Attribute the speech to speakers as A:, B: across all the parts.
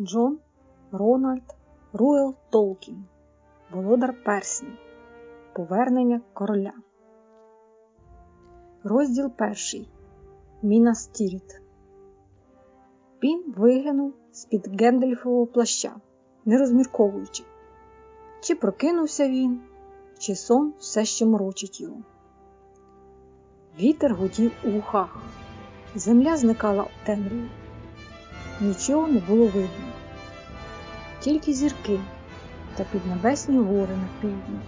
A: Джон Рональд Руел Толкін, Володар Перснів. Повернення короля. Розділ перший. Мінас Тіріт. Пін виглянув з-під Гендальфового плаща, не розмірковуючи, чи прокинувся він, чи сон все ще морочить його. Вітер гудів у вухах, земля зникала в темряві. Нічого не було видно, тільки зірки та піднебесні гори на півдні,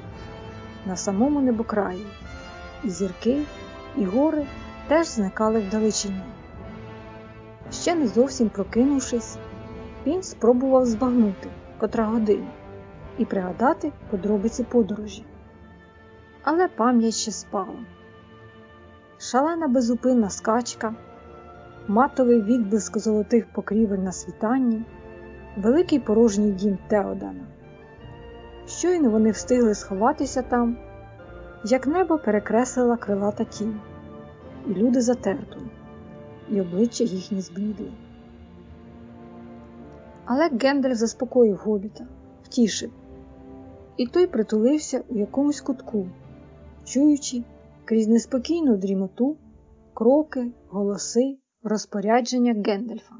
A: на самому небокраї, і зірки, і гори теж зникали вдалечині. Ще не зовсім прокинувшись, він спробував збагнути котра година і пригадати подробиці подорожі. Але пам'ять ще спала. Шалена безупинна скачка, матовий відблиск золотих покрівель на світанні, великий порожній дім Теодана. Щойно вони встигли сховатися там, як небо перекреслила крилата тінь, і люди затерпли, і обличчя їхні зблідли. Але Гендель заспокоїв гобіта, втішив, і той притулився у якомусь кутку, чуючи крізь неспокійну дрімоту кроки, голоси, розпорядження Гендельфа.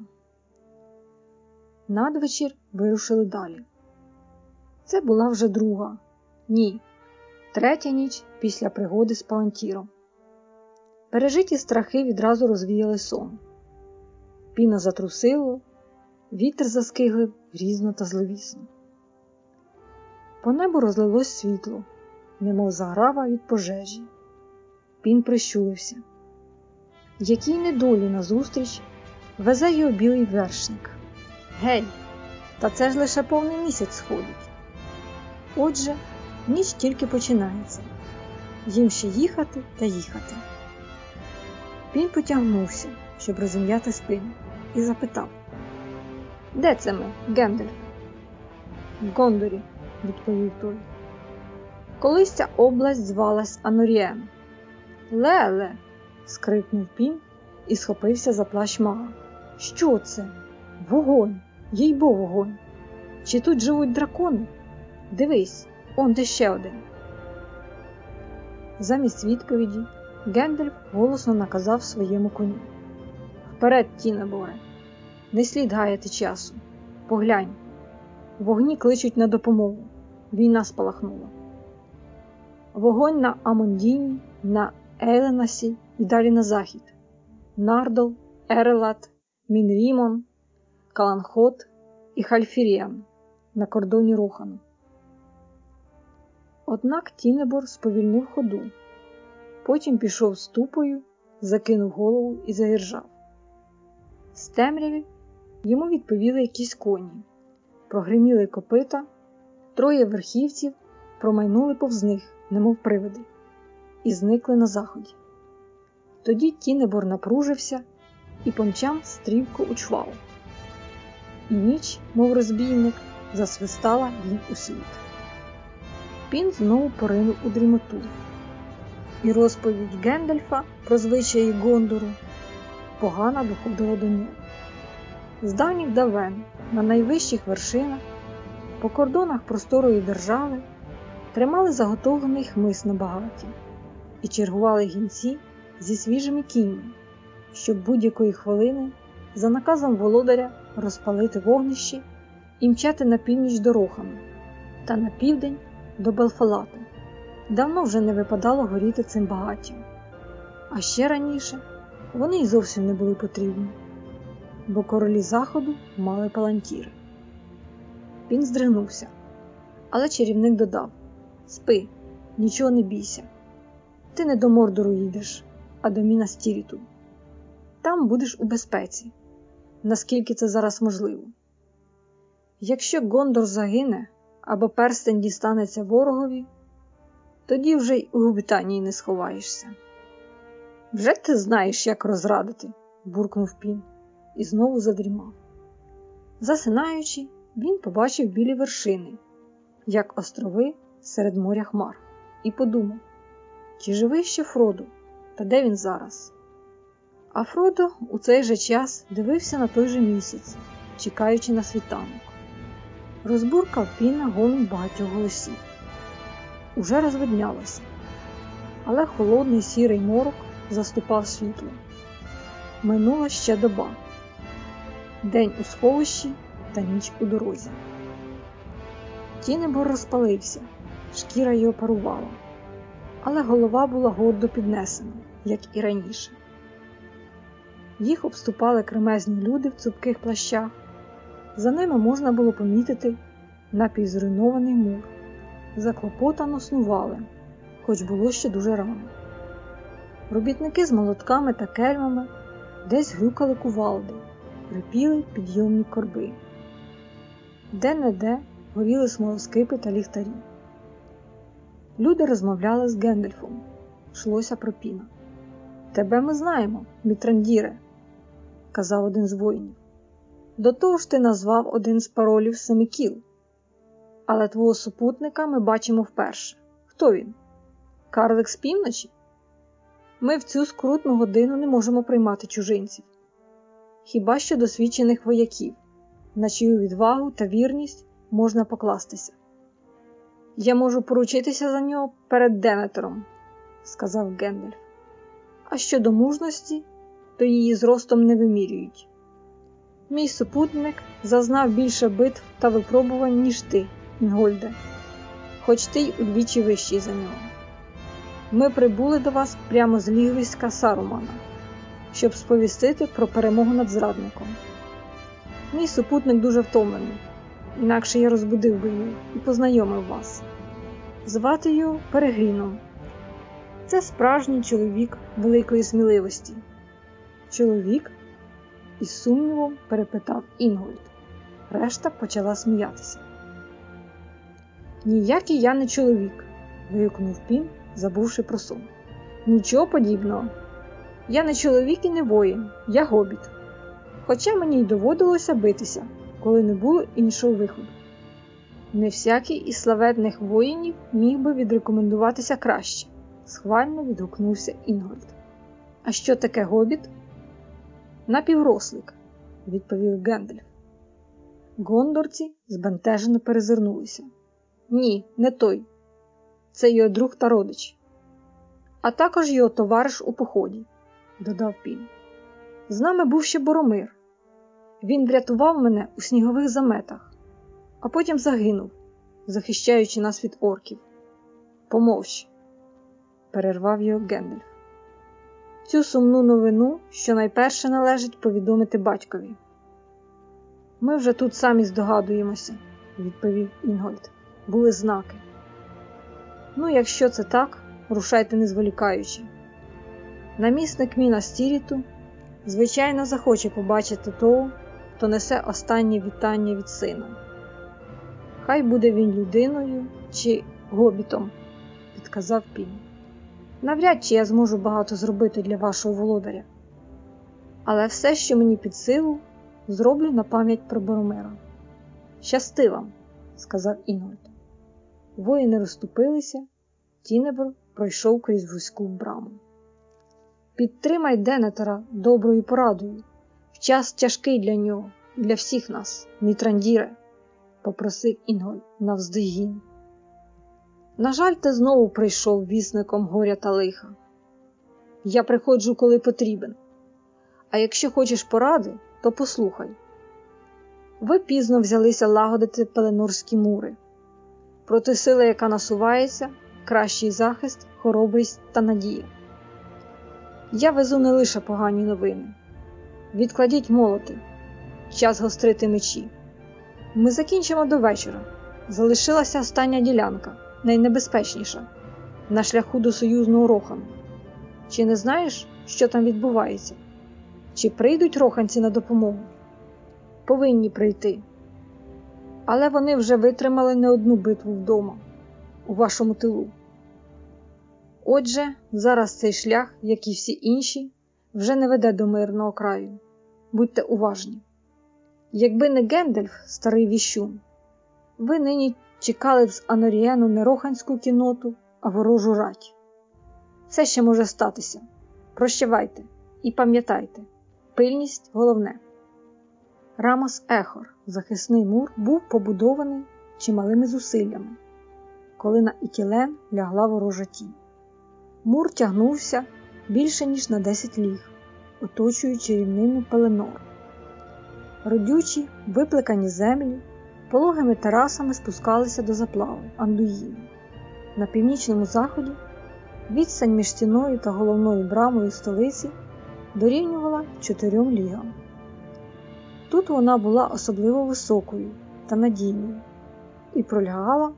A: Надвечір вирушили далі. Це була вже друга, ні, третя ніч після пригоди з Палантіром. Пережиті страхи відразу розвіяли сон. Піна затрусило, вітер заскиглив грізно та зловісно. По небу розлилось світло, немов заграва від пожежі. Пін прищулився. Якій недолі назустріч везе його білий вершник. Гей, та це ж лише повний місяць сходить. Отже, ніч тільки починається. Їм ще їхати та їхати. Він потягнувся, щоб розім'яти спину, і запитав: Де це ми, Гендельф? В Гондорі, відповів той. Колись ця область звалась Анорієм. Леле. скрикнув пінь і схопився за плащ мага. Що це? Вогонь, їй бо вогонь. Чи тут живуть дракони? Дивись, он де ще один. Замість відповіді Гендальф голосно наказав своєму коню. Вперед, Тінеборе, не слід гаяти часу. Поглянь, вогні кличуть на допомогу. Війна спалахнула. Вогонь на Амондіні, на Ейленасі і далі на захід. Нардол, Ерелас, Мінрімон, Каленхад і Хальфіріан на кордоні Рохану. Однак Тінебор сповільнив ходу, потім пішов ступою, закинув голову і загіржав. З темряві йому відповіли якісь коні, прогриміли копита, троє верхівців промайнули повз них, немов привиди, і зникли на заході. Тоді Тінебор напружився і помчав стрімко у чвал. І ніч, мов розбійник, засвистала їм у світ. Пін знову поринув у дрімоту, і розповідь Гендальфа про звичаї Гондору погано доходила до нього. З давніх давен на найвищих вершинах, по кордонах просторої держави, тримали заготовлений хмис на багаті і чергували гінці зі свіжими кіньми, щоб будь-якої хвилини за наказом володаря розпалити вогнище і мчати на північ дорогами та на південь до Белфалату. Давно вже не випадало горіти цим багаттям. А ще раніше вони й зовсім не були потрібні, бо королі заходу мали палантіри. Він здригнувся, але чарівник додав: Спи, нічого не бійся. Ти не до Мордору їдеш, а до Міна Стіріту. Там будеш у безпеці, наскільки це зараз можливо. Якщо Гондор загине або перстень дістанеться ворогові, тоді вже й у Губітанії не сховаєшся. Вже ти знаєш, як розрадити, буркнув пін і знову задрімав. Засинаючи, він побачив білі вершини, як острови серед моря хмар, і подумав, чи живий ще Фроду, та де він зараз? А Фродо у цей же час дивився на той же місяць, чекаючи на світанок. Розбуркав піна гомін багатьох голосів. Уже розвиднялося, але холодний сірий морок заступав світло. Минула ще доба, день у сховищі та ніч у дорозі. Тінебор розпалився, шкіра його парувала, але голова була гордо піднесена, як і раніше. Їх обступали кремезні люди в цупких плащах, за ними можна було помітити напівзруйнований мур. Заклопотано снували, хоч було ще дуже рано. Робітники з молотками та кельмами десь грюкали кувалди, рипіли підйомні корби. Де-не-де горіли смолоскипи та ліхтарі. Люди розмовляли з Гендельфом, йшлося про піна. Тебе ми знаємо, Мітрандіре, казав один з воїнів. До того ж ти назвав один з паролів Семикіл. Але твого супутника ми бачимо вперше. Хто він? Карлик з півночі? Ми в цю скрутну годину не можемо приймати чужинців. Хіба що досвідчених вояків, на чию відвагу та вірність можна покластися. Я можу поручитися за нього перед Деметером, сказав Гендальф. А щодо мужності, то її зростом не вимірюють. Мій супутник зазнав більше битв та випробувань, ніж ти, Інгольде, хоч ти й удвічі вищий за нього. Ми прибули до вас прямо з лігвиська Сарумана, щоб сповістити про перемогу над зрадником. Мій супутник дуже втомлений, інакше я розбудив би його і познайомив вас. Звати його Перегріном. Це справжній чоловік великої сміливості. Чоловік? із сумнівом перепитав Інгольд. Решта почала сміятися. Ніякий я не чоловік, вигукнув Пін, забувши про сон. Нічого подібного. Я не чоловік і не воїн, я гобіт. Хоча мені й доводилося битися, коли не було іншого виходу. Не всякий із славетних воїнів міг би відрекомендуватися краще, схвально відгукнувся Інгольд. А що таке гобіт? Напіврослик, відповів Гендальф. Гондорці збентежено перезирнулися. Ні, не той. Це його друг та родич, а також його товариш у поході, додав Пін. З нами був ще Боромир. Він врятував мене у снігових заметах, а потім загинув, захищаючи нас від орків. Помовч, перервав його Гендальф. Цю сумну новину, що найперше належить повідомити батькові. Ми вже тут самі здогадуємося, відповів Інгольд. Були знаки. Ну, якщо це так, рушайте не зволікаючи. Намісник Міна Стіріту, звичайно, захоче побачити того, хто несе останнє вітання від сина. Хай буде він людиною чи гобітом, підказав Пін. Навряд чи я зможу багато зробити для вашого володаря. Але все, що мені під силу, зроблю на пам'ять про Боромера. Щасти вам, сказав Інгольд. Воїни розступилися, Тінебр пройшов крізь вузьку браму. Підтримай Денетера доброю порадою. В час тяжкий для нього і для всіх нас, Мітрандіре, попросив Інгольд навздогін. На жаль, ти знову прийшов вісником горя та лиха. Я приходжу, коли потрібен. А якщо хочеш поради, то послухай. Ви пізно взялися лагодити пеленурські мури. Проти сили, яка насувається, кращий захист, хоробрість та надія. Я везу не лише погані новини. Відкладіть молоти, час гострити мечі. Ми закінчимо до вечора. Залишилася остання ділянка найнебезпечніша на шляху до союзного Рохану. Чи не знаєш, що там відбувається? Чи прийдуть роханці на допомогу? Повинні прийти. Але вони вже витримали не одну битву вдома, у вашому тилу. Отже, зараз цей шлях, як і всі інші, вже не веде до мирного краю. Будьте уважні. Якби не Гендельф, старий віщун, ви нині чекали з Аноріену не роханську кіноту, а ворожу рать. Це ще може статися. Прощавайте і пам'ятайте, пильність головне. Рамас Ехор, захисний мур, був побудований чималими зусиллями, коли на Ітілен лягла ворожа тінь. Мур тягнувся більше ніж на 10 ліг, оточуючи рівнину Пеленор. Родючі, виплекані землі, пологими терасами спускалися до заплави Андуїну. На північному заході відстань між стіною та головною брамою столиці дорівнювала чотирьом лігам. Тут вона була особливо високою та надійною і пролягала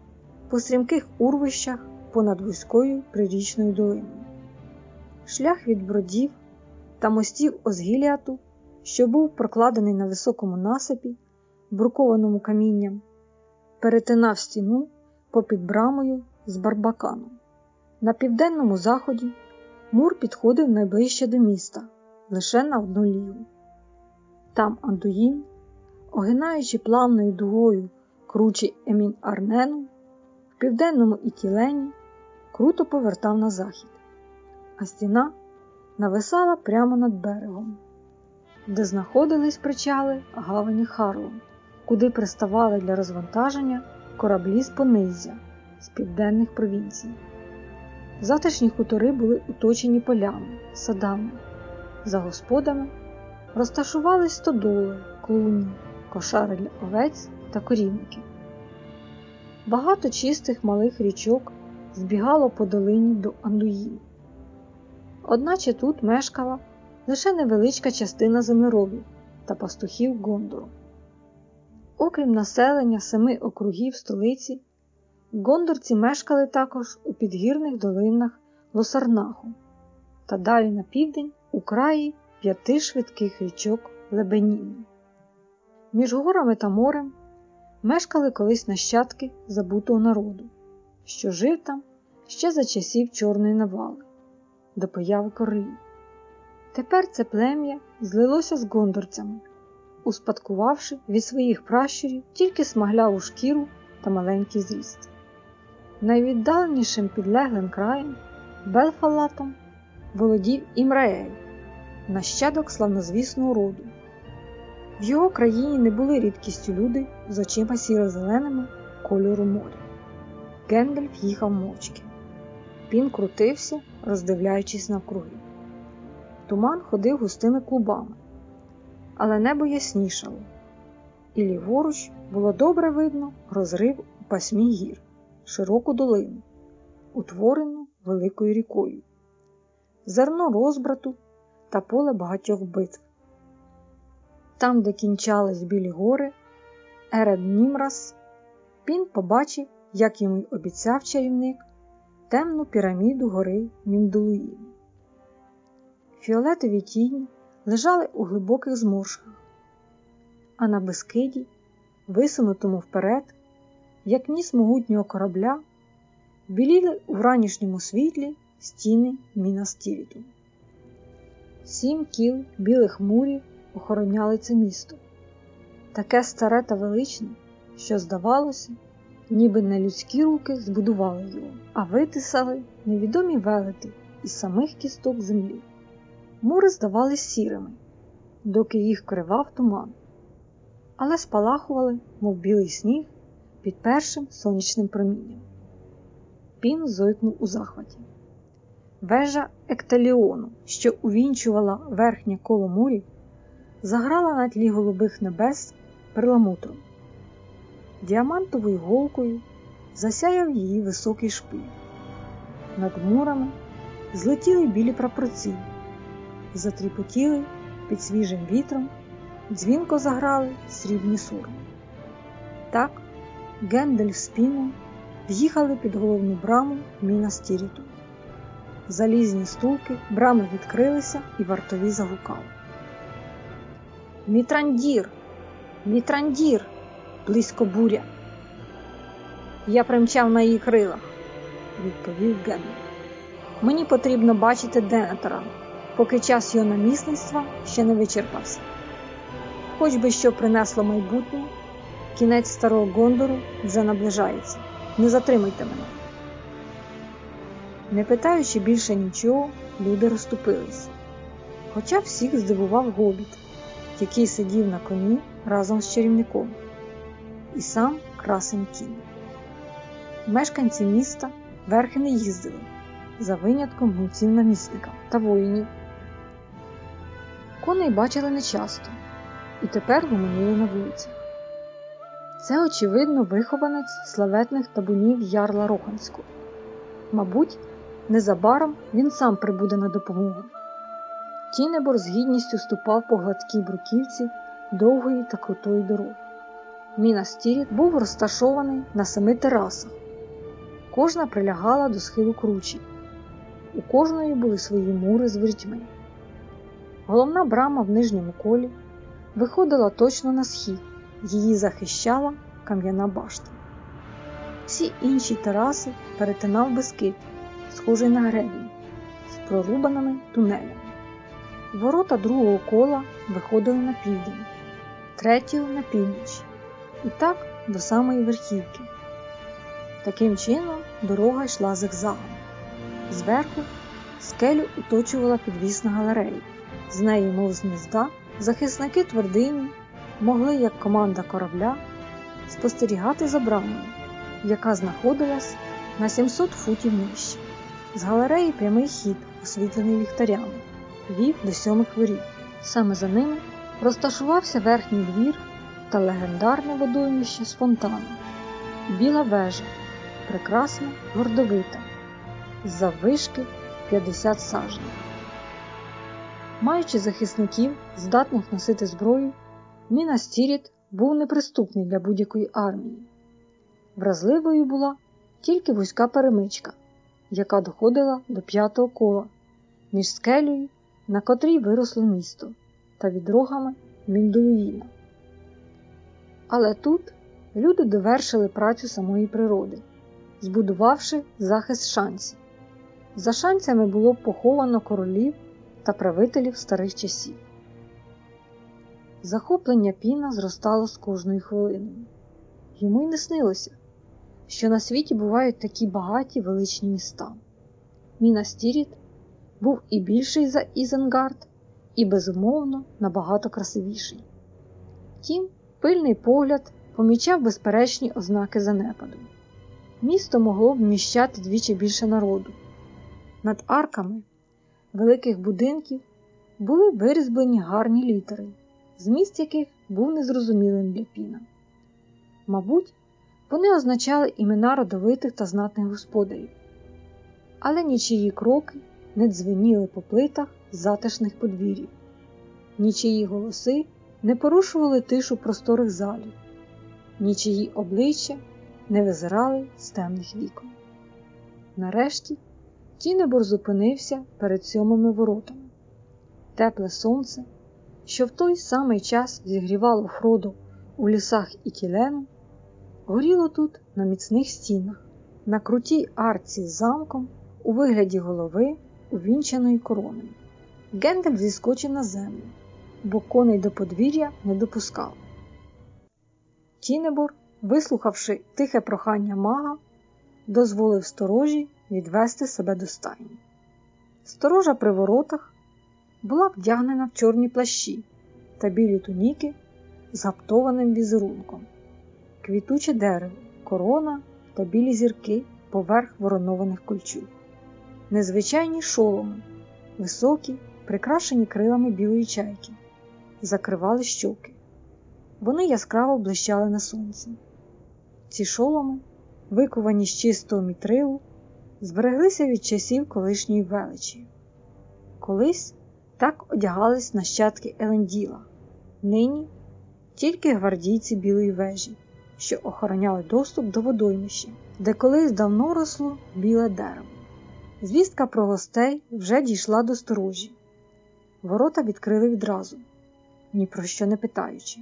A: по стрімких урвищах понад вузькою прирічною долиною. Шлях від бродів та мостів Озгіліату, що був прокладений на високому насипі, брукованому камінням, перетинав стіну попід брамою з барбаканом. На південному заході мур підходив найближче до міста лише на одну лігу. Там Андуїн, огинаючи плавною дугою кручі Емін Арнену, в південному Ітілені круто повертав на захід, а стіна нависала прямо над берегом, де знаходились причали гавані Харлом, куди приставали для розвантаження кораблі з понизя з південних провінцій. Затишні хутори були оточені полями, садами, за господами розташувались стодоли, клуні, кошари для овець та корівники. Багато чистих малих річок збігало по долині до Андуїн. Одначе тут мешкала лише невеличка частина землеробів та пастухів Гондору. Окрім населення семи округів столиці, гондорці мешкали також у підгірних долинах Лосарнаху та далі на південь у краї п'яти швидких річок Лебеніну. Між горами та морем мешкали колись нащадки забутого народу, що жив там ще за часів Чорної навали, до появи королів. Тепер це плем'я злилося з гондорцями, успадкувавши від своїх пращурів тільки смагляву шкіру та маленький зріст. Найвіддаленішим підлеглим краєм Белфалатом володів Імраель, нащадок славнозвісного роду. В його країні не були рідкістю люди з очима сіро-зеленими кольору моря. Гендальф їхав мовчки. Він крутився, роздивляючись навкруги. Туман ходив густими клубами, але небо яснішало, і ліворуч було добре видно розрив у пасмі гір, широку долину, утворену великою рікою, зерно розбрату та поле багатьох битв. Там, де кінчались білі гори, Еред Німрас, він побачив, як йому й обіцяв чарівник, темну піраміду гори Міндулуїн. Фіолетові тіні лежали у глибоких зморшках, а на бескиді, висунутому вперед, як ніс могутнього корабля, біліли у ранішньому світлі стіни Мінас Тіріту. Сім кіл білих мурів охороняли це місто, таке старе та величне, що, здавалося, ніби не людські руки збудували його, а витисали невідомі велети із самих кісток землі. Мури здавались сірими, доки їх кривав туман, але спалахували, мов білий сніг, під першим сонячним промінням. Пін зойкнув у захваті. Вежа Екталіону, що увінчувала верхнє коло мурів, заграла на тлі голубих небес перламутром. Діамантовою голкою засяяв її високий шпиль. Над мурами злетіли білі прапорці, затріпотіли під свіжим вітром, дзвінко заграли срібні сурми. Так Гендель з Піном в'їхали під головну браму Міна Стіріту. Залізні стулки, брами відкрилися і вартові загукали. Мітрандір, мітрандір, близько буря. Я примчав на її крилах, відповів Гендель. Мені потрібно бачити Денетора, поки час його намісництва ще не вичерпався. Хоч би що принесло майбутнє, кінець старого Гондору вже наближається. Не затримуйте мене. Не питаючи більше нічого, люди розступились. Хоча всіх здивував гобіт, який сидів на коні разом з чарівником, і сам красень кінь. Мешканці міста верхи не їздили за винятком гунців намісника та воїнів. Коней бачили нечасто і тепер гомоніли на вулицях. Це, очевидно, вихованець славетних табунів Ярла Роханського. Мабуть, незабаром він сам прибуде на допомогу. Тінебор з гідністю ступав по гладкій бруківці довгої та крутої дороги. Мінас Тіріт був розташований на семи терасах. Кожна прилягала до схилу кручі. У кожної були свої мури з ворітьми. Головна брама в нижньому колі виходила точно на схід, її захищала кам'яна башта. Всі інші тераси перетинав безкит, схожий на гребінь, з прорубаними тунелями. Ворота другого кола виходили на південь, третього на північ, і так до самої верхівки. Таким чином дорога йшла зигзагом. Зверху скелю оточувала підвісна галерея. З неї, мов з захисники твердині могли, як команда корабля, спостерігати за брамою, яка знаходилась на 700 футів нижче. З галереї прямий хід, освітлений ліхтарями, вів до сьомих воріт. Саме за ними розташувався верхній двір та легендарне водоймище з фонтаном. Біла вежа, прекрасна, гордовита, заввишки 50 сажень. Маючи захисників, здатних носити зброю, Мінас Тіріт був неприступний для будь-якої армії. Вразливою була тільки вузька перемичка, яка доходила до п'ятого кола між скелею, на котрій виросло місто, та відрогами Міндулуїна. Але тут люди довершили працю самої природи, збудувавши захист шанців. За шанцями було поховано королів та правителів старих часів. Захоплення Піна зростало з кожною хвилиною. Йому й не снилося, що на світі бувають такі багаті величні міста. Мінас Тіріт був і більший за Ізенгард, і, безумовно, набагато красивіший. Втім, пильний погляд помічав безперечні ознаки занепаду. Місто могло вміщати двічі більше народу. Над арками великих будинків були вирізблені гарні літери, зміст яких був незрозумілим для піна. Мабуть, вони означали імена родовитих та знатних господарів, але нічиї кроки не дзвеніли по плитах затишних подвір'їв, нічиї голоси не порушували тишу просторих залів, нічиї обличчя не визирали з темних вікон. Нарешті Тінебор зупинився перед сьомими воротами. Тепле сонце, що в той самий час зігрівало Фроду у лісах і тілену, горіло тут на міцних стінах, на крутій арці з замком у вигляді голови, увінчаної короною. Гендель зіскочив на землю, бо коней до подвір'я не допускав. Тінебор, вислухавши тихе прохання мага, дозволив сторожі відвести себе до стайні. Сторожа при воротах була вдягнена в чорні плащі та білі туніки з гаптованим візерунком, квітуче дерево, корона та білі зірки поверх воронованих кольчуг, незвичайні шоломи, високі, прикрашені крилами білої чайки, закривали щоки. Вони яскраво блищали на сонці. Ці шоломи, виковані з чистого мітрилу, збереглися від часів колишньої величі. Колись так одягались нащадки Еленділа, нині тільки гвардійці білої вежі, що охороняли доступ до водоймища, де колись давно росло біле дерево. Звістка про гостей вже дійшла до сторожі. Ворота відкрили відразу, ні про що не питаючи.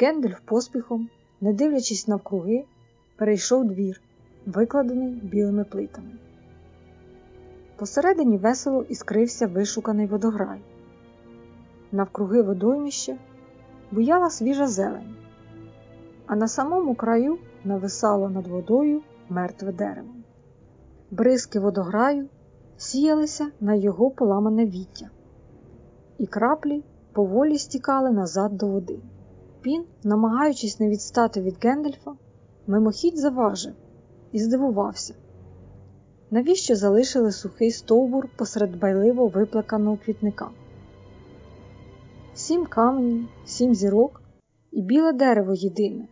A: Гендельф поспіхом, не дивлячись навкруги, перейшов двір викладений білими плитами. Посередині весело іскрився вишуканий водограй. Навкруги водоймища буяла свіжа зелень, а на самому краю нависало над водою мертве дерево. Бризки водограю сіялися на його поламане віття, і краплі поволі стікали назад до води. Пін, намагаючись не відстати від Гендельфа, мимохідь заважив і здивувався, навіщо залишили сухий стовбур посеред байливо виплаканого квітника. Сім каменів, сім зірок і біле дерево єдине.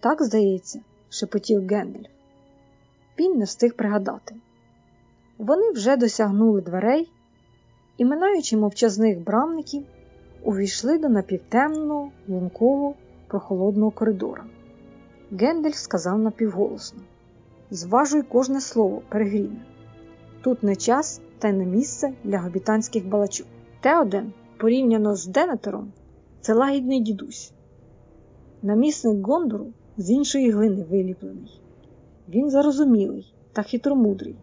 A: Так, здається, шепотів Гендельф. Пін не встиг пригадати. Вони вже досягнули дверей і, минаючи мовчазних брамників, увійшли до напівтемного, лункового, прохолодного коридора. Гендельф сказав напівголосно Зважуй кожне слово, перегріне. Тут не час та й не місце для гобітанських балачок. Теоден, порівняно з Денетером, це лагідний дідусь. Намісник Гондору з іншої глини виліплений. Він зарозумілий та хитромудрий.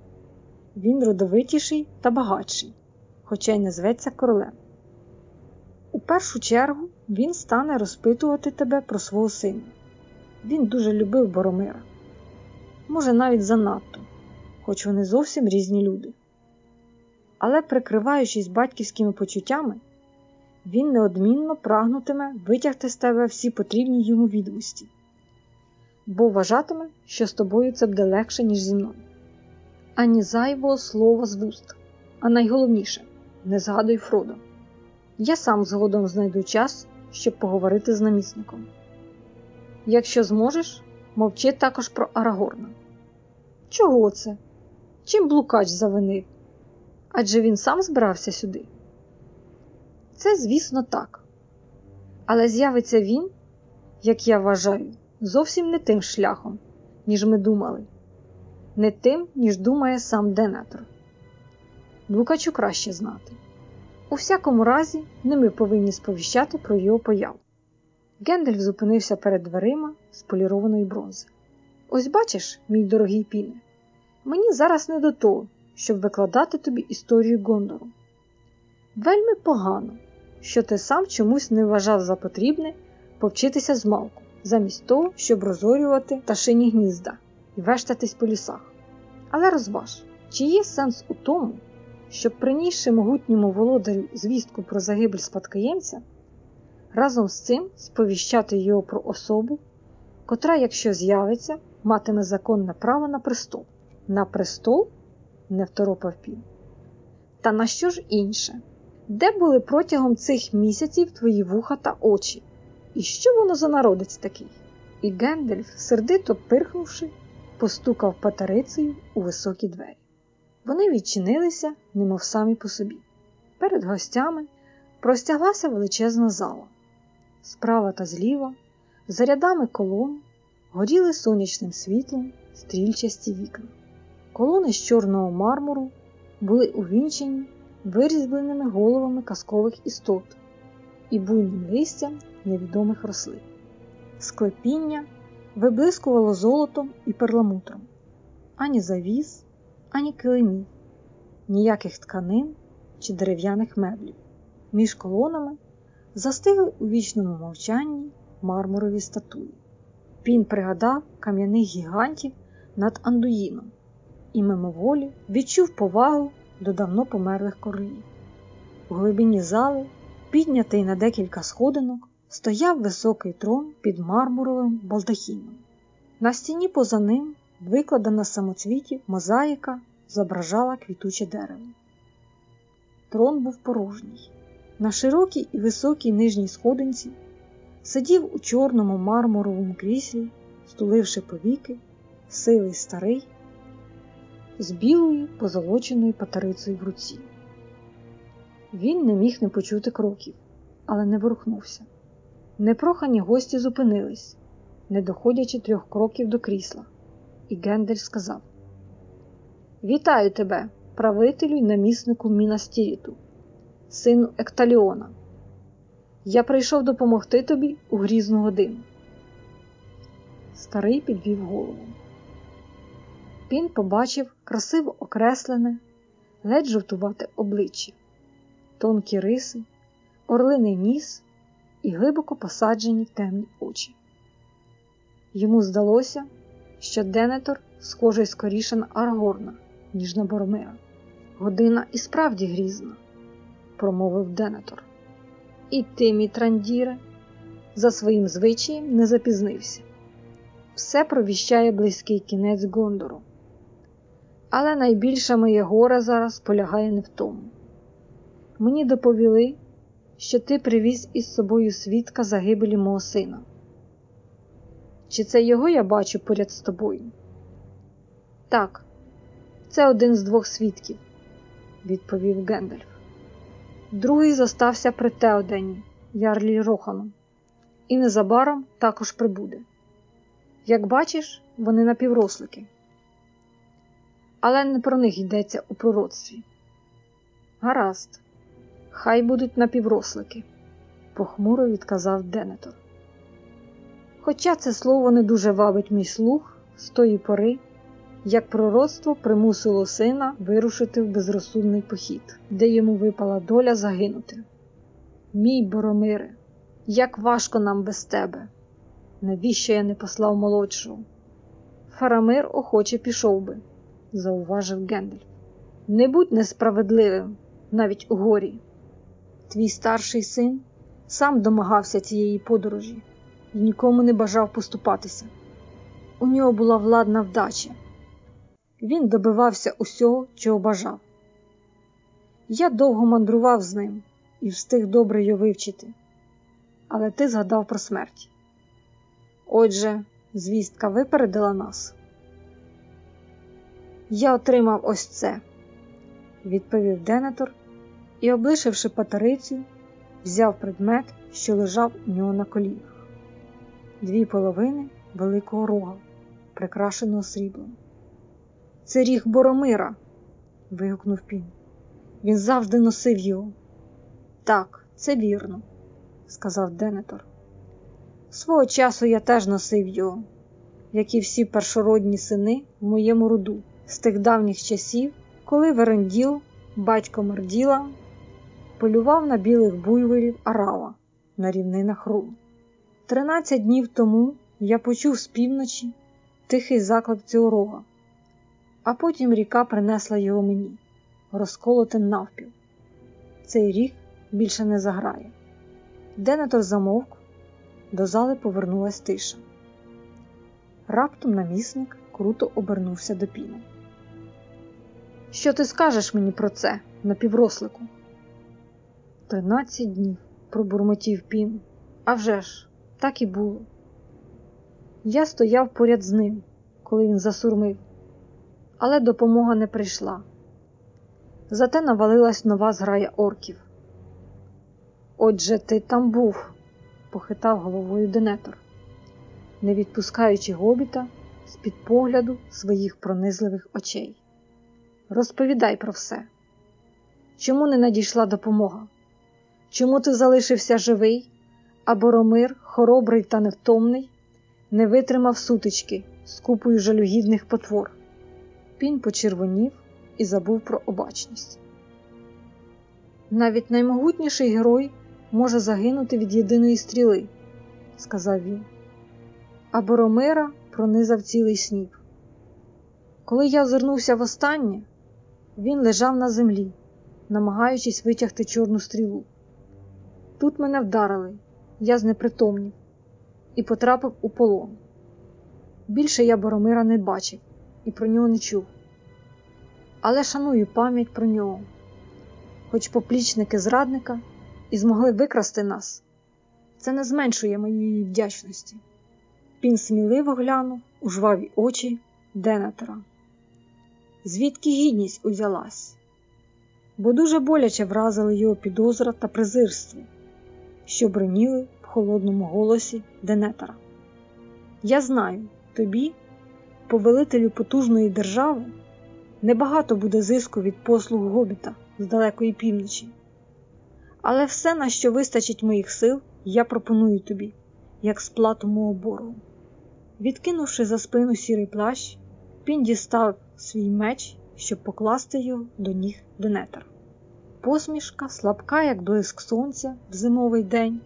A: Він родовитіший та багатший, хоча й не зветься королем. У першу чергу він стане розпитувати тебе про свого сина. Він дуже любив Боромира. Може, навіть занадто, хоч вони зовсім різні люди. Але, прикриваючись батьківськими почуттями, він неодмінно прагнутиме витягти з тебе всі потрібні йому відомості, бо вважатиме, що з тобою це буде легше, ніж зі мною. Ані зайвого слова з вуст, а найголовніше не згадуй Фродо. Я сам згодом знайду час, щоб поговорити з намісником. Якщо зможеш, мовчи також про Арагорна. Чого це? Чим блукач завинив? Адже він сам збирався сюди. Це, звісно, так. Але з'явиться він, як я вважаю, зовсім не тим шляхом, ніж ми думали, не тим, ніж думає сам Денатор. Блукачу краще знати. У всякому разі, не ми повинні сповіщати про його появу. Гендальф зупинився перед дверима з полірованої бронзи. Ось бачиш, мій дорогий піне, мені зараз не до того, щоб викладати тобі історію Гондору. Вельми погано, що ти сам чомусь не вважав за потрібне повчитися з малку, замість того, щоб розорювати пташині гнізда і вештатись по лісах. Але розваж, чи є сенс у тому, щоб принісши могутньому володарю звістку про загибель спадкоємця, разом з цим сповіщати його про особу, котра, якщо з'явиться, матиме законне право на престол. На престол? не второпав пін. Та на що ж інше? Де були протягом цих місяців твої вуха та очі? І що воно за народець такий? І Гендельф, сердито пирхнувши, постукав патерицею у високі двері. Вони відчинилися, немов самі по собі. Перед гостями простяглася величезна зала. Справа та зліва, за рядами колон, горіли сонячним світлом стрільчасті вікна. Колони з чорного мармуру були увінчені вирізбленими головами казкових істот і буйним листям невідомих рослин. Склепіння виблискувало золотом і перламутром, ані завіс, ані килимів, ніяких тканин чи дерев'яних меблів. Між колонами застигли у вічному мовчанні мармурові статуї. Пін пригадав кам'яних гігантів над Андуїном і мимоволі відчув повагу до давно померлих королів. У глибині зали, піднятий на декілька сходинок, стояв високий трон під мармуровим балдахіном. На стіні поза ним, викладена самоцвітів, мозаїка зображала квітуче дерево. Трон був порожній. На широкій і високій нижній сходинці сидів у чорному мармуровому кріслі, стуливши повіки, сивий старий, з білою позолоченою патерицею в руці. Він не міг не почути кроків, але не ворухнувся. Непрохані гості зупинились, не доходячи трьох кроків до крісла, і Гендальф сказав: Вітаю тебе, правителю й наміснику Мінас Тіріту, сину Ектеліона. Я прийшов допомогти тобі у грізну годину. Старий підвів голову. Він побачив красиво окреслене, ледь жовтувате обличчя, тонкі риси, орлиний ніс і глибоко посаджені темні очі. Йому здалося, що Денетор схожий скоріше на Аргорна, ніж на Боромира. Година і справді грізна, промовив Денетор. І ти, мій трандіре, за своїм звичаєм не запізнився. Все провіщає близький кінець Гондору. Але найбільша моє горе зараз полягає не в тому. Мені доповіли, що ти привіз із собою свідка загибелі мого сина. Чи це його я бачу поряд з тобою? Так, це один з двох свідків, відповів Гендальф. Другий зостався при Теодені, Ярлі Рохану, і незабаром також прибуде. Як бачиш, вони напіврослики. Але не про них йдеться у пророцтві. Гаразд, хай будуть напіврослики, похмуро відказав Денетор. Хоча це слово не дуже вабить мій слух з тої пори, як пророцтво примусило сина вирушити в безрозсудний похід, де йому випала доля загинути. Мій Боромире, як важко нам без тебе! Навіщо я не послав молодшого? Фарамир охоче пішов би, зауважив Гендальф. Не будь несправедливим навіть у горі. Твій старший син сам домагався цієї подорожі і нікому не бажав поступатися. У нього була владна вдача. Він добивався усього, чого бажав. Я довго мандрував з ним і встиг добре його вивчити, але ти згадав про смерть. Отже, звістка випередила нас. Я отримав ось це, відповів Денетор і, облишивши патерицю, взяв предмет, що лежав у нього на колінах дві половини великого рога, прикрашеного сріблом. Це ріг Боромира. вигукнув пін. Він завжди носив його. Так, це вірно, сказав Денетор. Свого часу я теж носив його, як і всі першородні сини в моєму роду, з тих давніх часів, коли Веренділ, батько Мерділа, полював на білих буйволів Арава на рівнинах Рун. Тринадцять днів тому я почув з півночі тихий заклик цього рога, а потім ріка принесла його мені, розколотим навпіл. Цей ріг більше не заграє. Денетор замовк, до зали повернулась тиша. Раптом намісник круто обернувся до піну. Що ти скажеш мені про це, напіврослику? Тринадцять днів, пробурмотів пін. А вже ж, так і було. Я стояв поряд з ним, коли він засурмив, але допомога не прийшла. Зате навалилась нова зграя орків. Отже, ти там був, похитав головою Денетор, не відпускаючи гобіта з під погляду своїх пронизливих очей. Розповідай про все. Чому не надійшла допомога? Чому ти залишився живий, а Боромир, хоробрий та невтомний, не витримав сутички з купою жалюгідних потвор? Пін почервонів і забув про обачність. Навіть наймогутніший герой може загинути від єдиної стріли, сказав він, а Боромира пронизав цілий сніп. Коли я озирнувся востаннє, він лежав на землі, намагаючись витягти чорну стрілу. Тут мене вдарили, я знепритомнів і потрапив у полон. Більше я Боромира не бачив і про нього не чув. Але шаную пам'ять про нього, хоч поплічники зрадника і змогли викрасти нас, це не зменшує моєї вдячності. Пін сміливо глянув у жваві очі Денетера. Звідки гідність узялась? Бо дуже боляче вразили його підозра та презирство, що броніли в холодному голосі Денетера. Я знаю, тобі, повелителю потужної держави, небагато буде зиску від послуг гобіта з далекої півночі. Але все, на що вистачить моїх сил, я пропоную тобі, як сплату мого боргу. Відкинувши за спину сірий плащ, він дістав свій меч, щоб покласти його до ніг Денетера. Посмішка, слабка, як блиск сонця в зимовий день,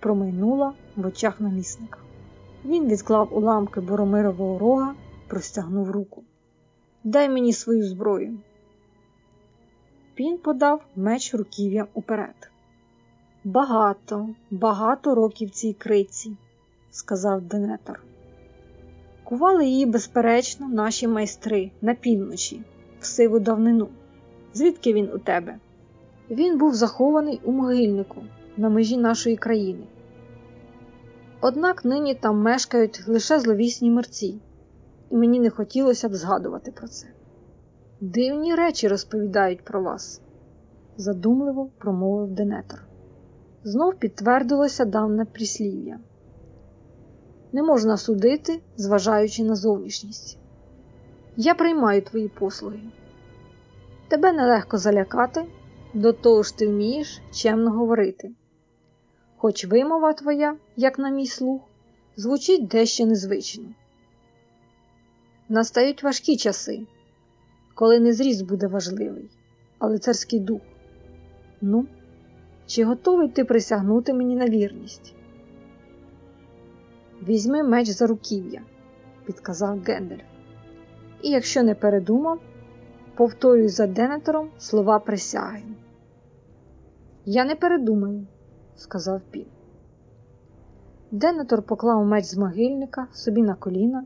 A: промайнула в очах намісника. Він відклав уламки Боромирового рога, простягнув руку. Дай мені свою зброю. Він подав меч руків'ям уперед. Багато, багато років цій криці, сказав Денетор. Кували її, безперечно, наші майстри на півночі, в сиву давнину. Звідки він у тебе? Він був захований у могильнику на межі нашої країни. Однак нині там мешкають лише зловісні мерці, і мені не хотілося б згадувати про це. Дивні речі розповідають про вас, задумливо промовив Денетор. Знов підтвердилося давне прислів'я. Не можна судити, зважаючи на зовнішність. Я приймаю твої послуги. Тебе нелегко залякати, до того ж ти вмієш чемно говорити. Хоч вимова твоя, як на мій слух, звучить дещо незвично. Настають важкі часи, коли не зріст буде важливий, але царський дух. Ну, чи готовий ти присягнути мені на вірність? Візьми меч за руків'я, підказав Гендальф. І якщо не передумав, повторюй за Денетором слова присяги. Я не передумаю, сказав Пін. Денетор поклав меч з могильника собі на коліна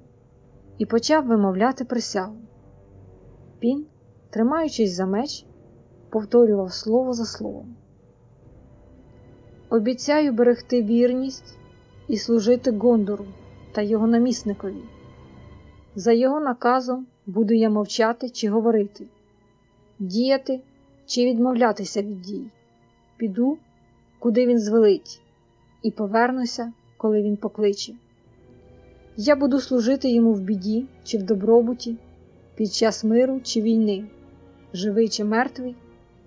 A: і почав вимовляти присягу. Пін, тримаючись за меч, повторював слово за словом. Обіцяю берегти вірність і служити Гондору та його намісникові. За його наказом буду я мовчати чи говорити, діяти чи відмовлятися від дій. Піду, куди він звелить, і повернуся, коли він покличе. Я буду служити йому в біді чи в добробуті, під час миру чи війни, живий чи мертвий,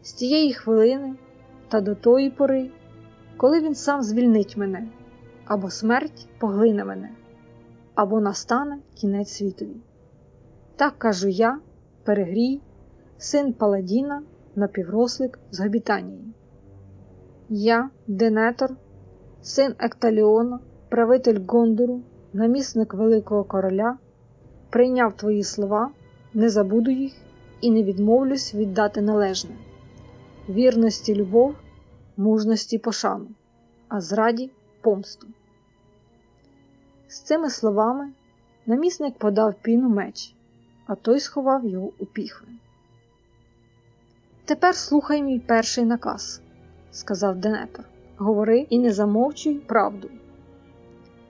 A: з тієї хвилини та до тої пори, коли він сам звільнить мене, або смерть поглине мене, або настане кінець світові. Так кажу я, Перегрій, син Паладіна, напіврослик з Габітанії. Я, Денетор, син Екталіона, правитель Гондору, намісник Великого Короля, прийняв твої слова, не забуду їх і не відмовлюсь віддати належне, вірності, любов, мужності пошану, а зраді помсту. З цими словами намісник подав піну меч, а той сховав його у піхви. Тепер слухай мій перший наказ, сказав Денетор. Говори і не замовчуй правду.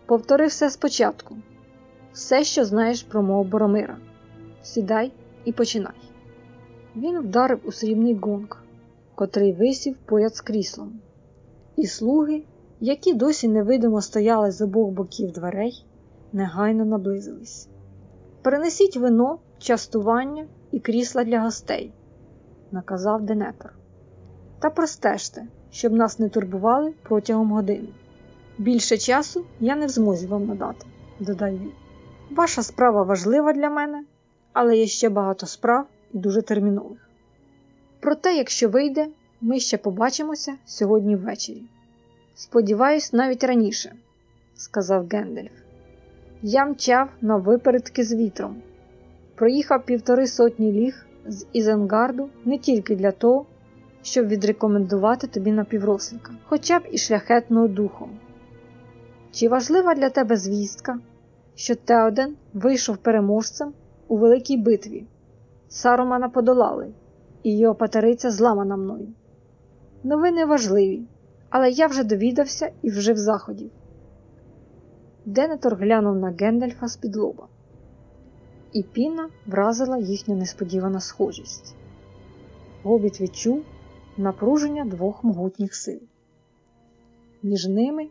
A: Повтори все спочатку, все, що знаєш про мого Боромира. Сідай і починай. Він вдарив у срібний гонг, котрий висів поряд з кріслом, і слуги, які досі невидимо стояли з обох боків дверей, негайно наблизились. Перенесіть вино, частування і крісла для гостей, наказав Денетор. Та простежте, щоб нас не турбували протягом години. Більше часу я не в змозі вам надати, додав він. Ваша справа важлива для мене, але є ще багато справ і дуже термінових. Проте, якщо вийде, ми ще побачимося сьогодні ввечері. Сподіваюсь, навіть раніше, сказав Гендельф. Я мчав на випередки з вітром, проїхав півтори сотні ліг з Ізенгарду не тільки для того, щоб відрекомендувати тобі напіврослика, хоча б і шляхетного духом. Чи важлива для тебе звістка, що Теоден вийшов переможцем у великій битві? Саромана подолали, і його патериця зламана мною. Новини важливі, але я вже довідався і вжив заходів. Денетор глянув на Гендальфа з-під лоба, і піна вразила їхню несподівана схожість. Гобіт відчув напруження двох могутніх сил. Між ними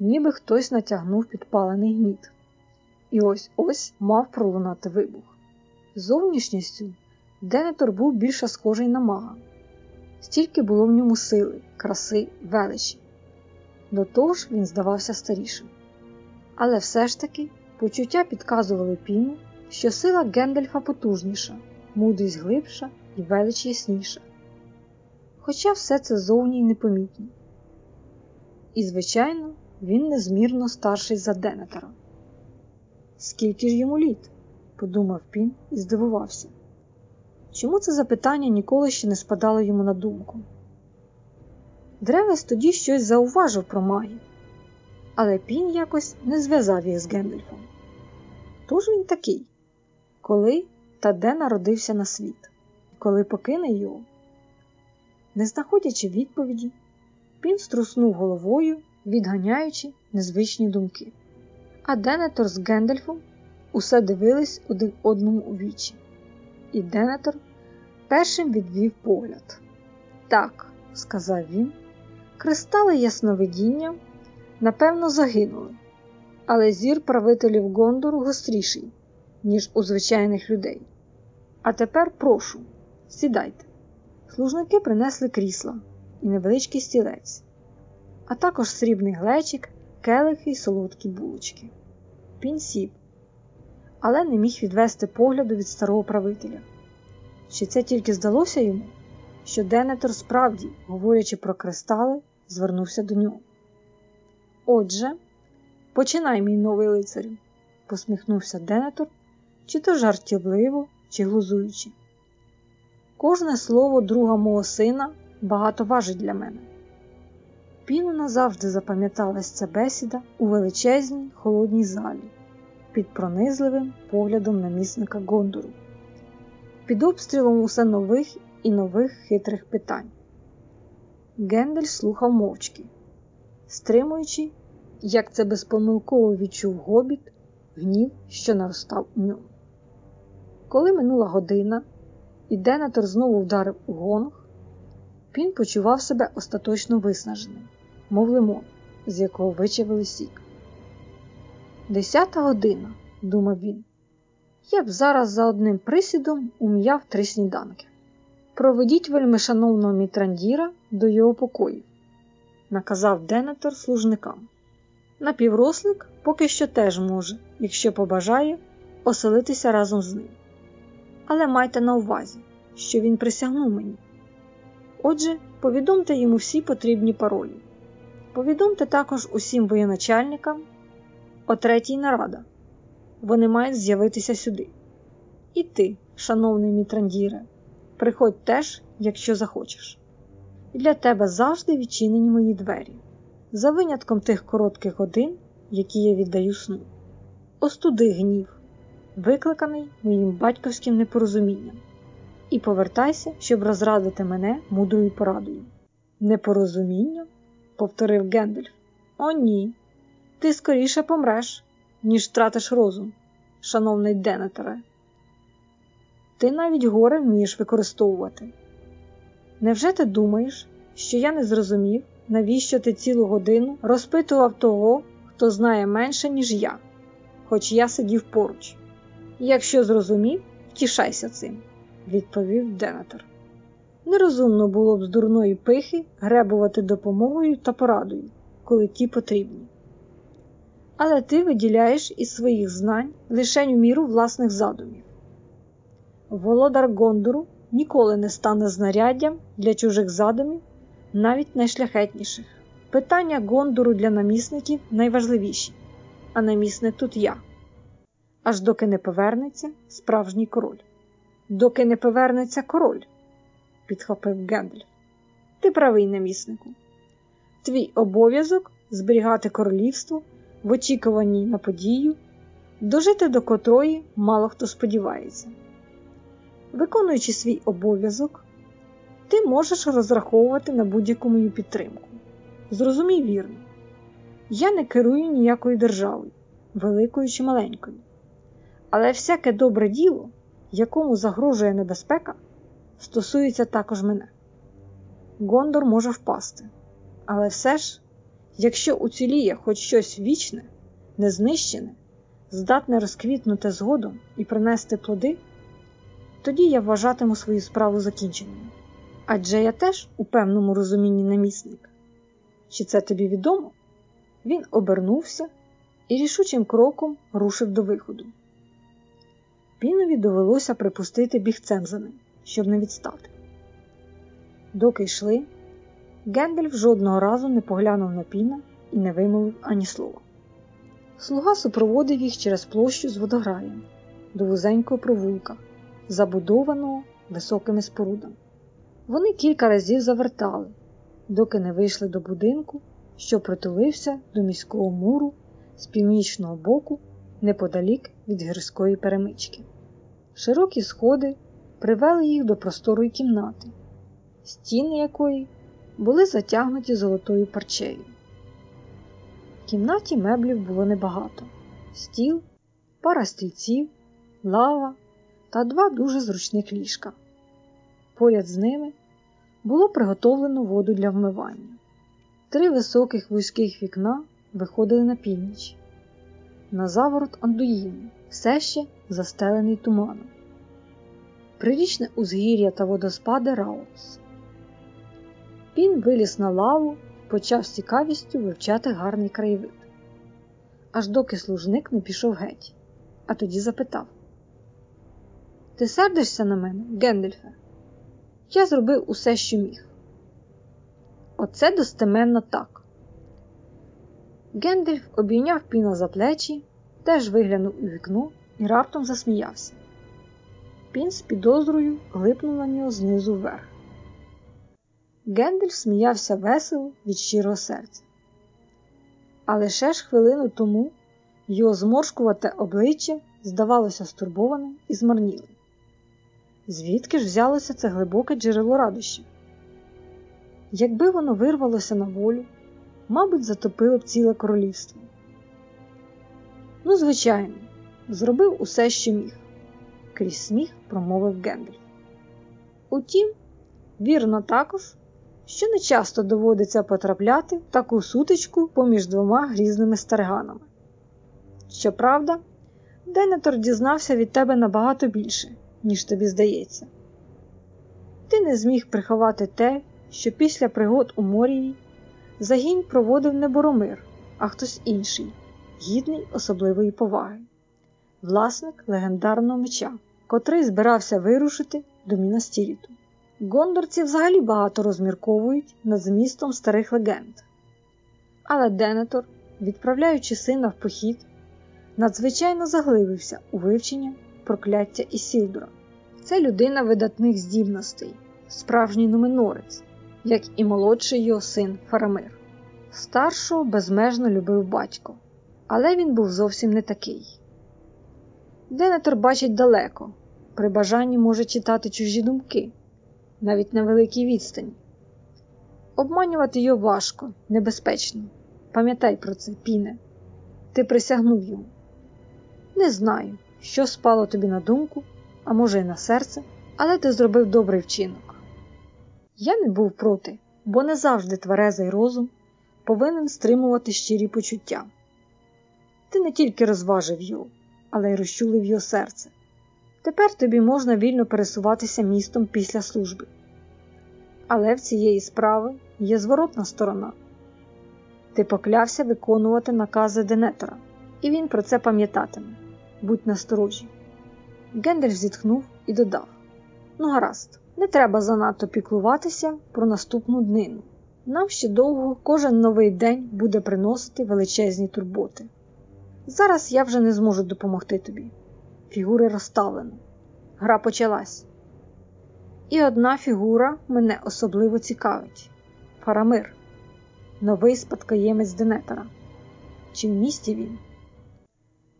A: ніби хтось натягнув підпалений гніт, і ось ось мав пролунати вибух. Зовнішністю Денетор був більше схожий на мага, стільки було в ньому сили, краси величі. До того ж він здавався старішим. Але все ж таки почуття підказували піну, що сила Гендальфа потужніша, мудрість глибша і велич ясніша. Хоча все це зовні й непомітно. І, звичайно, він незмірно старший за Денетера. Скільки ж йому літ? подумав Пін і здивувався. Чому це запитання ніколи ще не спадало йому на думку? Древес тоді щось зауважив про магію, але Пін якось не зв'язав їх з Гендельфом. Тож він такий, коли та де народився на світ, коли покине його. Не знаходячи відповіді, Пін струснув головою, відганяючи незвичні думки. А Денетор з Гендельфом усе дивились один одному у вічі, і Денетор першим відвів погляд. Так, сказав він, кристали ясновидіння, напевно, загинули, але зір правителів Гондору гостріший, ніж у звичайних людей. А тепер прошу, сідайте. Служники принесли крісла і невеличкий стілець, а також срібний глечик, келихи й солодкі булочки. Пін сів, але не міг відвести погляду від старого правителя. Чи це тільки здалося йому, що Денетор справді, говорячи про кристали, звернувся до нього? Отже, починай, мій новий лицарю, посміхнувся Денетор, чи то жартівливо, чи глузуючи. Кожне слово друга мого сина багато важить для мене. Піну назавжди запам'яталась ця бесіда у величезній холодній залі під пронизливим поглядом намісника Гондору, під обстрілом усе нових і нових хитрих питань. Гендель слухав мовчки, стримуючи, як це безпомилково відчув гобіт, гнів, що наростав у ньому. Коли минула година, і Денетор знову вдарив у гонг, він почував себе остаточно виснаженим, мов лимон, з якого вичавили сік. Десята година, думав він, я б зараз за одним присідом ум'яв три сніданки. Проведіть вельми шановного мітрандіра до його покоїв, наказав Денетор служникам. Напіврослик поки що теж може, якщо побажає, оселитися разом з ним. Але майте на увазі, що він присягнув мені. Отже, повідомте йому всі потрібні паролі. Повідомте також усім воєначальникам о третій нарада. Вони мають з'явитися сюди. І ти, шановний мітрандіре, приходь теж, якщо захочеш. Для тебе завжди відчинені мої двері, за винятком тих коротких годин, які я віддаю сну. Остуди гнів, викликаний моїм батьківським непорозумінням, і повертайся, щоб розрадити мене мудрою порадою. Непорозуміння? Повторив Гендельф. О, ні. Ти скоріше помреш, ніж втратиш розум, шановний Денетере. Ти навіть горе вмієш використовувати. Невже ти думаєш, що я не зрозумів, навіщо ти цілу годину розпитував того, хто знає менше, ніж я, хоч я сидів поруч? Якщо зрозумів, втішайся цим, відповів Денетер. Нерозумно було б з дурної пихи гребувати допомогою та порадою, коли ті потрібні. Але ти виділяєш із своїх знань лише у міру власних задумів. Володар Гондору ніколи не стане знаряддям для чужих задумів, навіть найшляхетніших. Питання Гондору для намісників найважливіші, а намісник тут я. Аж доки не повернеться справжній король. Доки не повернеться король, підхопив Гендель. Ти правий наміснику. Твій обов'язок зберігати королівство в очікуванні на подію, дожити до котрої мало хто сподівається. Виконуючи свій обов'язок, ти можеш розраховувати на будь-яку мою підтримку. Зрозумій вірно, я не керую ніякою державою, великою чи маленькою. Але всяке добре діло, якому загрожує небезпека, стосується також мене. Гондор може впасти, але все ж, якщо уціліє хоч щось вічне, незнищене, здатне розквітнути згодом і принести плоди, тоді я вважатиму свою справу закінченою. Адже я теж у певному розумінні намісник. Чи це тобі відомо? Він обернувся і рішучим кроком рушив до виходу. Пінові довелося припустити бігцем за ним, щоб не відстати. Доки йшли, Гендельф жодного разу не поглянув на піна і не вимовив ані слова. Слуга супроводив їх через площу з водограєм до вузенького провулка, забудованого високими спорудами. Вони кілька разів завертали, доки не вийшли до будинку, що притулився до міського муру з північного боку неподалік від гірської перемички. Широкі сходи привели їх до просторої кімнати, стіни якої були затягнуті золотою парчею. В кімнаті меблів було небагато: стіл, пара стільців, лава та два дуже зручних ліжка. Поряд з ними було приготовлено воду для вмивання. Три високих вузьких вікна виходили на північ. На заворот Андуїни, все ще застелений туманом. Прирічне узгір'я та водоспади Раус. Пін виліз на лаву почав з цікавістю вивчати гарний краєвид. Аж доки служник не пішов геть, а тоді запитав: Ти сердишся на мене, Гендельфе? Я зробив усе, що міг. Оце достеменно так. Гендельф обійняв піна за плечі, теж виглянув у вікно і раптом засміявся. Пін з підозрою глипнув на нього знизу вверх. Гендельф сміявся весело від щирого серця. Але ще ж хвилину тому його зморшкувате обличчя здавалося стурбованим і змарнілим. Звідки ж взялося це глибоке джерело радощів? Якби воно вирвалося на волю, мабуть, затопило б ціле королівство. Ну, звичайно, зробив усе, що міг, крізь сміх промовив Гендель. Утім, вірно також, що не часто доводиться потрапляти в таку сутичку поміж двома грізними стариганами. Щоправда, Денетор дізнався від тебе набагато більше, ніж тобі здається. Ти не зміг приховати те, що після пригод у Морії загін проводив не Боромир, а хтось інший, гідний особливої поваги, власник легендарного меча, котрий збирався вирушити до Мінас Тіріту. Гондорці взагалі багато розмірковують над змістом старих легенд. Але Денетор, відправляючи сина в похід, надзвичайно заглибився у вивчення прокляття Ісілдора. Це людина видатних здібностей, справжній нуменорець, як і молодший його син Фарамир. Старшого безмежно любив батько, але він був зовсім не такий. Денетор бачить далеко, при бажанні може читати чужі думки, навіть на великій відстані. Обманювати його важко, небезпечно. Пам'ятай про це, піне. Ти присягнув йому. Не знаю, що спало тобі на думку, а може, й на серце, але ти зробив добрий вчинок. Я не був проти, бо не завжди тверезий розум повинен стримувати щирі почуття. Ти не тільки розважив його, але й розчулив його серце. Тепер тобі можна вільно пересуватися містом після служби. Але в цієї справи є зворотна сторона. Ти поклявся виконувати накази Денетора, і він про це пам'ятатиме. Будь насторожі. Гендель зітхнув і додав: Ну, гаразд, не треба занадто піклуватися про наступну днину. Нам ще довго кожен новий день буде приносити величезні турботи. Зараз я вже не зможу допомогти тобі. Фігури розставлено. Гра почалась. І одна фігура мене особливо цікавить Фарамир, новий спадкоємець Денетора. Чи в місті він?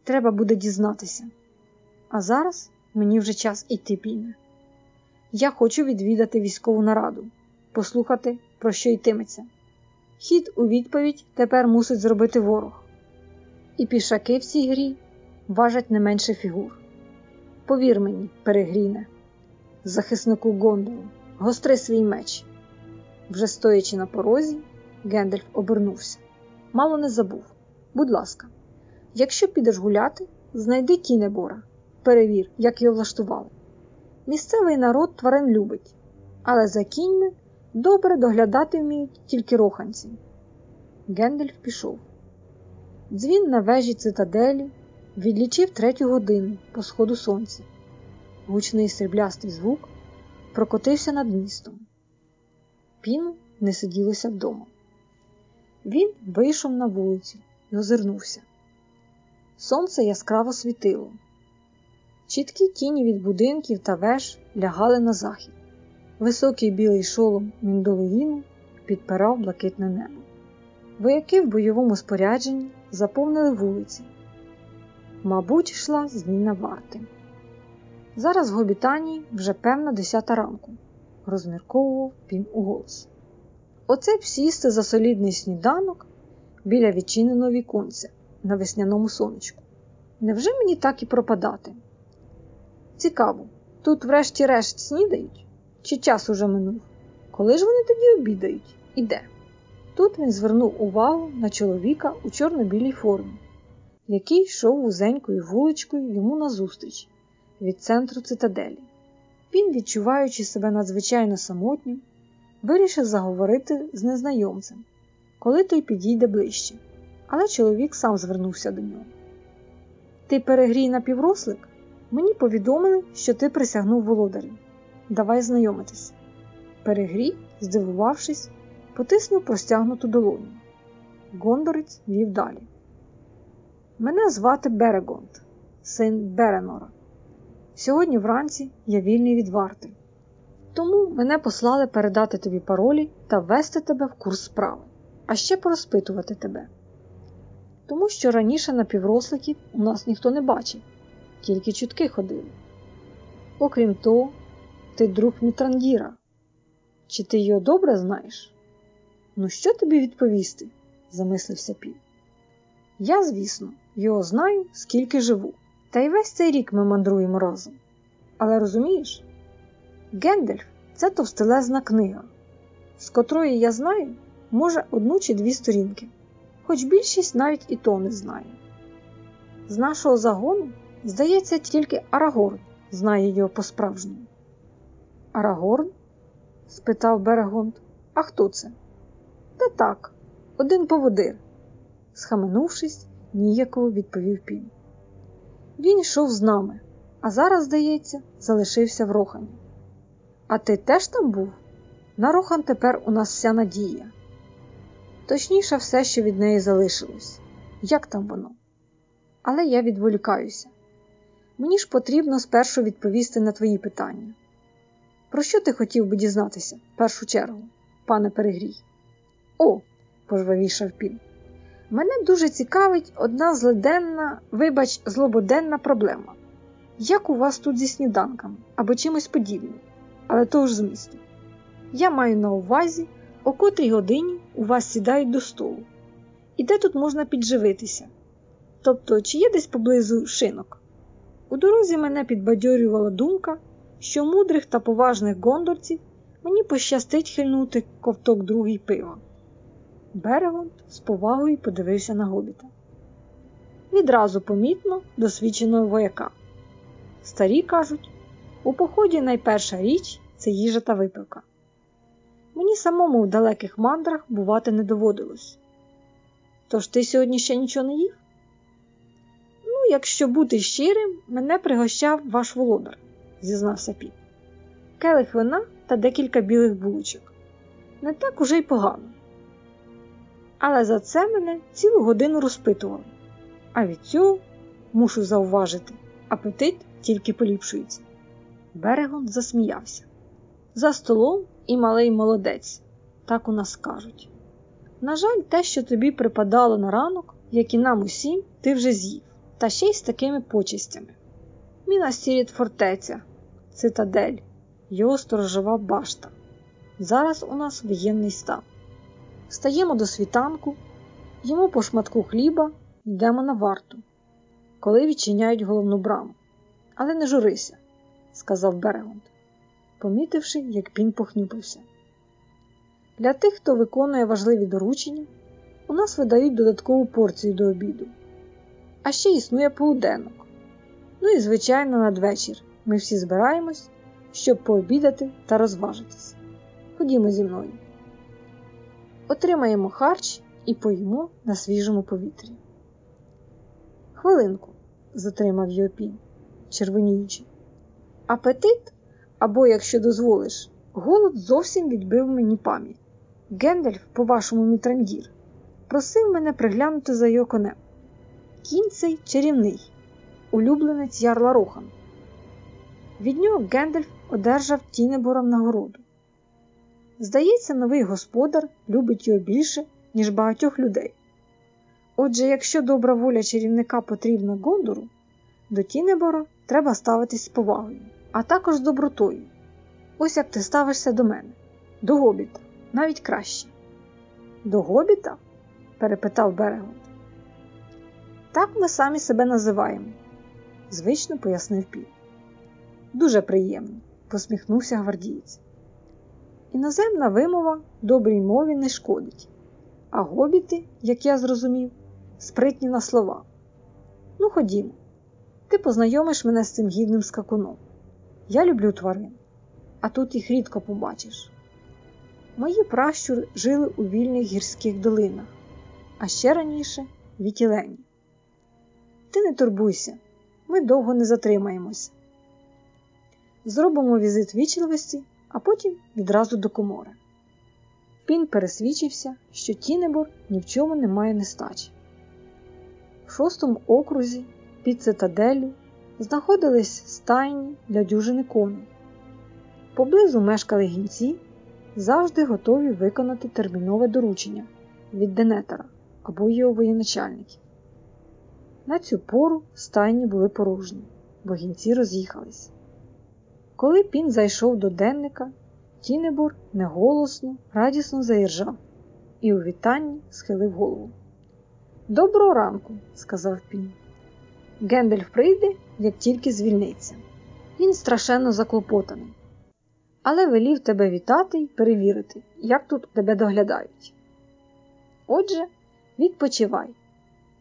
A: Треба буде дізнатися. А зараз мені вже час іти піне. Я хочу відвідати військову нараду, послухати, про що йтиметься. Хід у відповідь тепер мусить зробити ворог. І пішаки в цій грі важать не менше фігур. Повір мені, перегріне, захиснику Гондолу, гостри свій меч. Вже стоячи на порозі, Гендальф обернувся. Мало не забув. Будь ласка, якщо підеш гуляти, знайди Кінебора, перевір, як його влаштували. Місцевий народ тварин любить, але за кіньми добре доглядати вміють тільки роханці. Гендальф пішов. Дзвін на вежі цитаделі відлічив третю годину по сходу сонця. Гучний сріблястий звук прокотився над містом. Піну не сиділося вдома. Він вийшов на вулицю і озирнувся. Сонце яскраво світило. Чіткі тіні від будинків та веж лягали на захід. Високий білий шолом Міндолоїну підпирав блакитне небо. Вояки в бойовому спорядженні заповнили вулиці. Мабуть, йшла зміна варти. Зараз в Гобітанії вже певна десята ранку, розмірковував він у голос. Оце б сісти за солідний сніданок біля відчиненого віконця на весняному сонечку. Невже мені так і пропадати? Цікаво, тут, врешті-решт, снідають? Чи час уже минув? Коли ж вони тоді обідають і де? Тут він звернув увагу на чоловіка у чорно-білій формі, який йшов вузенькою вуличкою йому назустріч від центру цитаделі. Він, відчуваючи себе надзвичайно самотнім, вирішив заговорити з незнайомцем, коли той підійде ближче, але чоловік сам звернувся до нього. Ти перегрій напіврослик? Мені повідомили, що ти присягнув володарю. Давай знайомитись. Перегрій, здивувавшись, потиснув простягнуту долоню. Гондорець вів далі. Мене звати Берегонд, син Беренора. Сьогодні вранці я вільний від варти. Тому мене послали передати тобі паролі та ввести тебе в курс справи, а ще порозпитувати тебе. Тому що раніше напівросликів у нас ніхто не бачив, тільки чутки ходили. Окрім того, ти друг Мітрандіра. Чи ти його добре знаєш? Ну, що тобі відповісти? замислився Пін. Я, звісно, його знаю, скільки живу, та й весь цей рік ми мандруємо разом. Але розумієш, Гендельф це товстелезна книга, з котрої я знаю, може, одну чи дві сторінки, хоч більшість навіть і то не знає. З нашого загону, здається, тільки Арагорн знає його по-справжньому. Арагорн? спитав Берегонд. А хто це? Та так, один поводир, схаменувшись, ніяково відповів пін. Він йшов з нами, а зараз, здається, залишився в Рохані. А ти теж там був? На Рохан тепер у нас вся надія. Точніше, все, що від неї залишилось. Як там воно? Але я відволікаюся. Мені ж потрібно спершу відповісти на твої питання. Про що ти хотів би дізнатися в першу чергу, пане Перегрій? О, пожвавішав пін. Мене дуже цікавить одна злиденна, вибач, злободенна проблема. Як у вас тут зі сніданками або чимось подібним, але того ж змісту. Я маю на увазі, о котрій годині у вас сідають до столу, і де тут можна підживитися. Тобто, чи є десь поблизу шинок? У дорозі мене підбадьорювала думка, що мудрих та поважних гондорців мені пощастить хильнути ковток другий пива. Берегонд з повагою подивився на гобіта. Відразу помітно досвідченого вояка. Старі кажуть, у поході найперша річ це їжа та випивка. Мені самому в далеких мандрах бувати не доводилось. Тож ти сьогодні ще нічого не їв? Ну, якщо бути щирим, мене пригощав ваш володар, зізнався піп. Келих вина та декілька білих булочок. Не так уже й погано. Але за це мене цілу годину розпитували. А від цього, мушу зауважити, апетит тільки поліпшується. Берегон засміявся. За столом і малий молодець, так у нас кажуть. На жаль, те, що тобі припадало на ранок, як і нам усім, ти вже з'їв, та ще й з такими почестями. Міна Сіріт фортеця, цитадель, його сторожова башта. Зараз у нас воєнний стан. Стаємо до світанку, їмо по шматку хліба, йдемо на варту, коли відчиняють головну браму. Але не журися, сказав Берегонд, помітивши, як пін похнюпився. Для тих, хто виконує важливі доручення, у нас видають додаткову порцію до обіду. А ще існує полуденок. Ну і, звичайно, надвечір ми всі збираємось, щоб пообідати та розважитись. Ходімо зі мною. Отримаємо харч і поїмо на свіжому повітрі. Хвилинку, затримав Йопін, червоніючи. Апетит, або, якщо дозволиш, голод зовсім відбив мені пам'ять. Гендальф, по вашому мітрандір, просив мене приглянути за його конем. Кінь цей чарівний, улюбленець ярла Рохан. Від нього Гендальф одержав Тінебором нагороду. Здається, новий господар любить його більше, ніж багатьох людей. Отже, якщо добра воля чарівника потрібна Гондору, до Тінебора треба ставитись з повагою, а також з добротою. Ось як ти ставишся до мене, до гобіта, навіть краще. До гобіта? перепитав Берегонд. Так ми самі себе називаємо, звично пояснив Пі. Дуже приємно, посміхнувся гвардієць. Іноземна вимова добрій мові не шкодить, а гобіти, як я зрозумів, спритні на слова. Ну, ходімо, ти познайомиш мене з цим гідним скакуном. Я люблю тварин, а тут їх рідко побачиш. Мої пращури жили у вільних гірських долинах, а ще раніше в Вітілені. Ти не турбуйся, ми довго не затримаємося. Зробимо візит вічливості, а потім відразу до комори. Пін пересвідчився, що Тінебор ні в чому не має нестачі. В шостому окрузі під цитаделлю знаходились стайні для дюжини коней. Поблизу мешкали гінці, завжди готові виконати термінове доручення від Денетера або його воєначальників. На цю пору стайні були порожні, бо гінці роз'їхались. Коли пін зайшов до денника, Тінебор неголосно, радісно заіржав і у вітанні схилив голову. Доброго ранку, сказав пін. Гендельф прийде, як тільки звільниться. Він страшенно заклопотаний, але велів тебе вітати й перевірити, як тут тебе доглядають. Отже, відпочивай.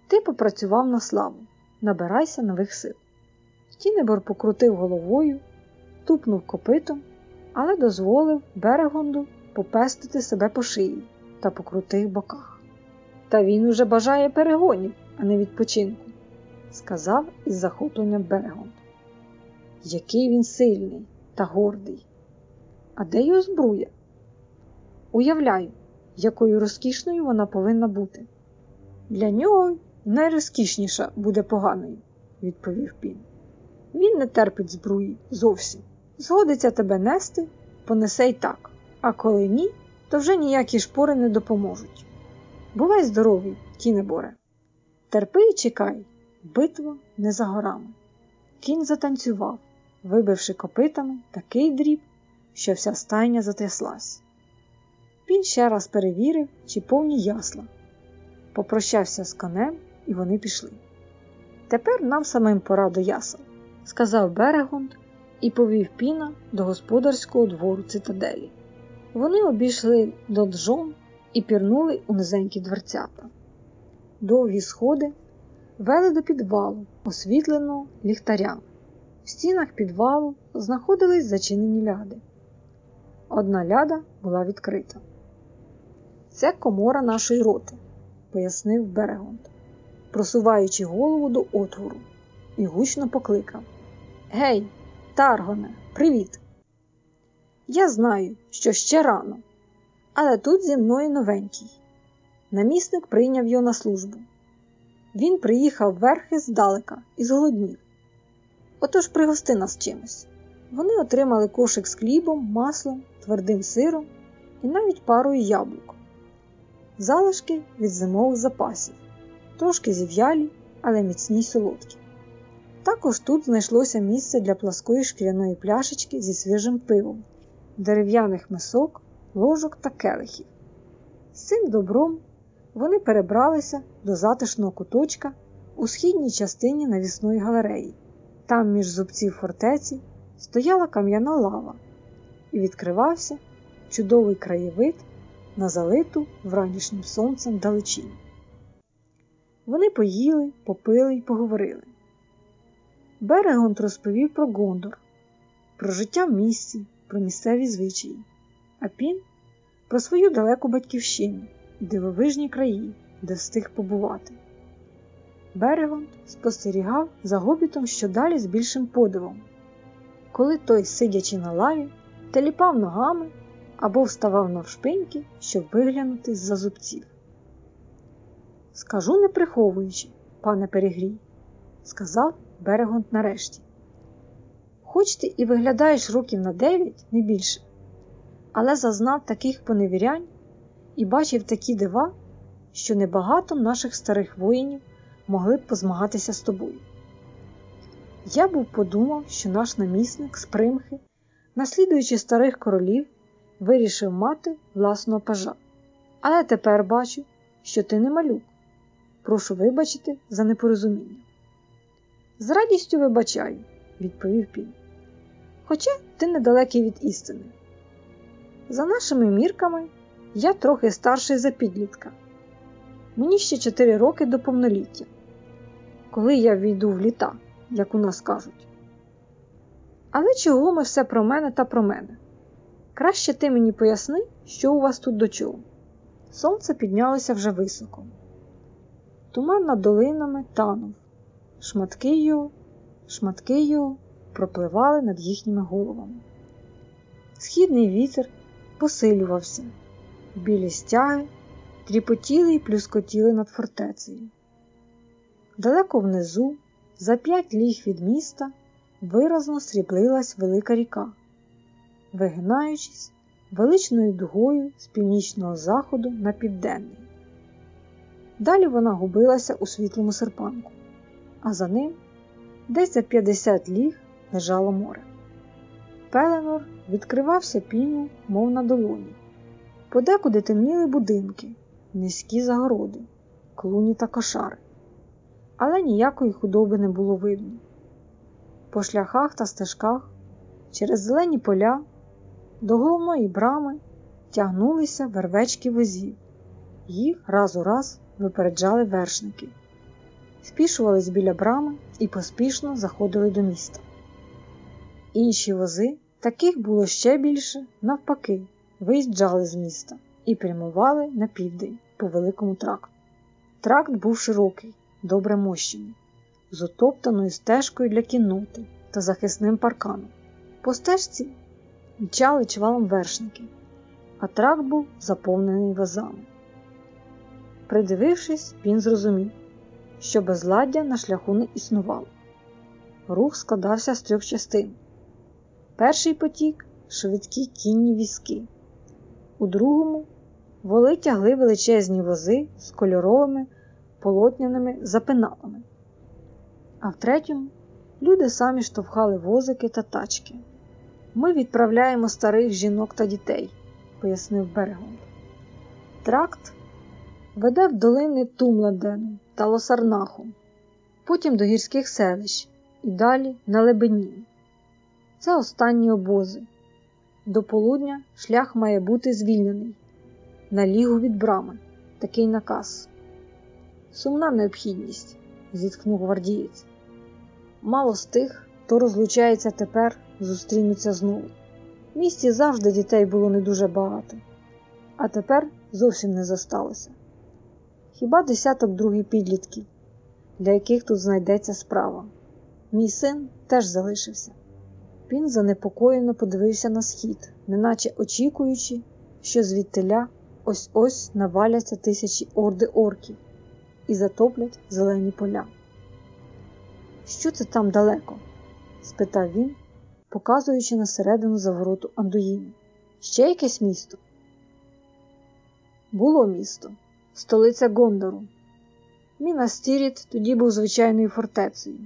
A: Ти попрацював на славу, набирайся нових сил. Тінебор покрутив головою, тупнув копитом, але дозволив берегонду попестити себе по шиї та по крутих боках. Та він уже бажає перегонів, а не відпочинку, сказав із захопленням берегонд. Який він сильний та гордий. А де його збруя? Уявляю, якою розкішною вона повинна бути. Для нього найрозкішніша буде поганою, відповів Пін. Він не терпить збруї зовсім. Згодиться тебе нести, понесе й так, а коли ні, то вже ніякі шпори не допоможуть. Бувай здоровий, Тінеборе. Терпи і чекай, битва не за горами. Кінь затанцював, вибивши копитами такий дріб, що вся стайня затряслась. Він ще раз перевірив, чи повні ясла, попрощався з конем, і вони пішли. Тепер нам самим пора до ясел, сказав Берегунд і повів піна до господарського двору цитаделі. Вони обійшли доджон і пірнули у низенькі дверцята. Довгі сходи вели до підвалу, освітленого ліхтарями. В стінах підвалу знаходились зачинені ляди. Одна ляда була відкрита. Це комора нашої роти, пояснив Берегонд, просуваючи голову до отвору, і гучно покликав Гей, Таргоне, привіт! Я знаю, що ще рано, але тут зі мною новенький. Намісник прийняв його на службу. Він приїхав верхи здалека і зголоднів. Отож пригости нас чимось. Вони отримали кошик з хлібом, маслом, твердим сиром і навіть парою яблук, залишки від зимових запасів, трошки зів'ялі, але міцні й солодкі. Також тут знайшлося місце для пласкої шкіряної пляшечки зі свіжим пивом, дерев'яних мисок, ложок та келихів. З цим добром вони перебралися до затишного куточка у східній частині навісної галереї. Там між зубців фортеці стояла кам'яна лава і відкривався чудовий краєвид на залиту вранішнім сонцем далечінь. Вони поїли, попили й поговорили. Берегонт розповів про Гондор, про життя в місті, про місцеві звичаї, а Пін про свою далеку батьківщину і дивовижні краї, де встиг побувати. Берегонт спостерігав за гобітом щодалі з більшим подивом, коли той, сидячи на лаві, теліпав ногами або вставав навшпиньки, щоб виглянути з-за зубців. Скажу не приховуючи, пане Перегрій, сказав Берегонт нарешті. Хоч ти і виглядаєш років на дев'ять, не більше, але зазнав таких поневірянь і бачив такі дива, що небагато наших старих воїнів могли б позмагатися з тобою. Я був подумав, що наш намісник з примхи, наслідуючи старих королів, вирішив мати власного пажа. Але тепер бачу, що ти не малюк. Прошу вибачити за непорозуміння. З радістю вибачаю, відповів Пін. Хоча ти недалекий від істини. За нашими мірками, я трохи старший за підлітка. Мені ще 4 роки до повноліття, коли я війду в літа, як у нас кажуть. Але чого ми все про мене та про мене? Краще ти мені поясни, що у вас тут до чого. Сонце піднялося вже високо. Туман над долинами танув, шматки його, шматки пропливали над їхніми головами. Східний вітер посилювався, білі стяги тріпотіли і плюскотіли над фортецею. Далеко внизу, за п'ять ліг від міста, виразно сріблилась велика ріка, вигинаючись величною дугою з північного заходу на південний. Далі вона губилася у світлому серпанку, а за ним десь за 50 ліг лежало море. Пеленор відкривався піну, мов на долоні. Подекуди темніли будинки, низькі загороди, клуні та кошари, але ніякої худоби не було видно. По шляхах та стежках, через зелені поля, до головної брами тягнулися вервечки возів, їх раз у раз випереджали вершники, спішувались біля брами і поспішно заходили до міста. Інші вози, таких було ще більше, навпаки, виїжджали з міста і прямували на південь по великому тракту. Тракт був широкий, добре мощений, з утоптаною стежкою для кінноти та захисним парканом. По стежці мчали чвалом вершники, а тракт був заповнений вазами. Придивившись, він зрозумів, що безладдя на шляху не існувало. Рух складався з трьох частин. Перший потік швидкі кінні візки, у другому воли тягли величезні вози з кольоровими полотняними запиналами, а в третьому люди самі штовхали возики та тачки. Ми відправляємо старих жінок та дітей, пояснив берегом. Тракт веде в долини Тумладену та Лосарнаху, потім до гірських селищ і далі на Лебені. Це останні обози. До полудня шлях має бути звільнений. На лігу від брами. Такий наказ. Сумна необхідність, зітхнув гвардієць. Мало з тих, хто розлучається тепер, зустрінуться знову. В місті завжди дітей було не дуже багато, а тепер зовсім не зосталося. Хіба десяток другий підлітків, для яких тут знайдеться справа. Мій син теж залишився. Він занепокоєно подивився на схід, неначе очікуючи, що звідтиля ось ось наваляться тисячі орди орків і затоплять зелені поля. Що це там далеко? спитав він, показуючи на середину завороту Андуїни. Ще якесь місто? Було місто, столиця Гондору. Мінас Тіріт тоді був звичайною фортецею.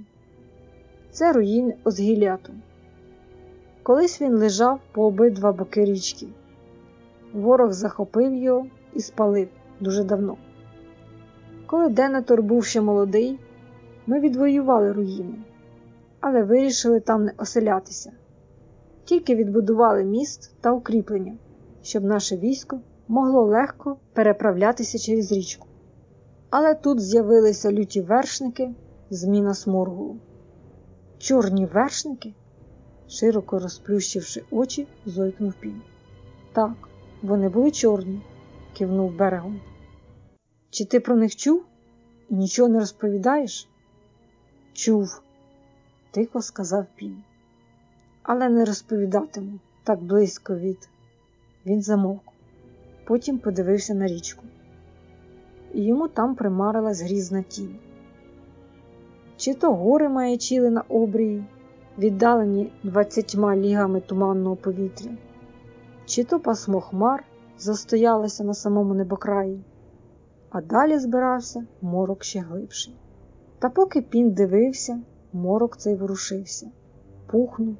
A: Це руїни Осгіліату. Колись він лежав по обидва боки річки. Ворог захопив його і спалив дуже давно. Коли Денетор був ще молодий, ми відвоювали руїни, але вирішили там не оселятися, тільки відбудували міст та укріплення, щоб наше військо могло легко переправлятися через річку. Але тут з'явилися люті вершники з Міна Сморгулу. Чорні вершники? широко розплющивши очі, зойкнув пін. Так, вони були чорні, кивнув берегом. Чи ти про них чув і нічого не розповідаєш? Чув, тихо сказав пін. Але не розповідатиму так близько від. Він замовк, потім подивився на річку, і йому там примарилась грізна тінь. Чи то гори маячили на обрії, віддалені двадцятьма лігами туманного повітря, чи то пасмо хмар застоялося на самому небокраї, а далі збирався морок ще глибший. Та поки пін дивився, морок цей ворушився, пухнув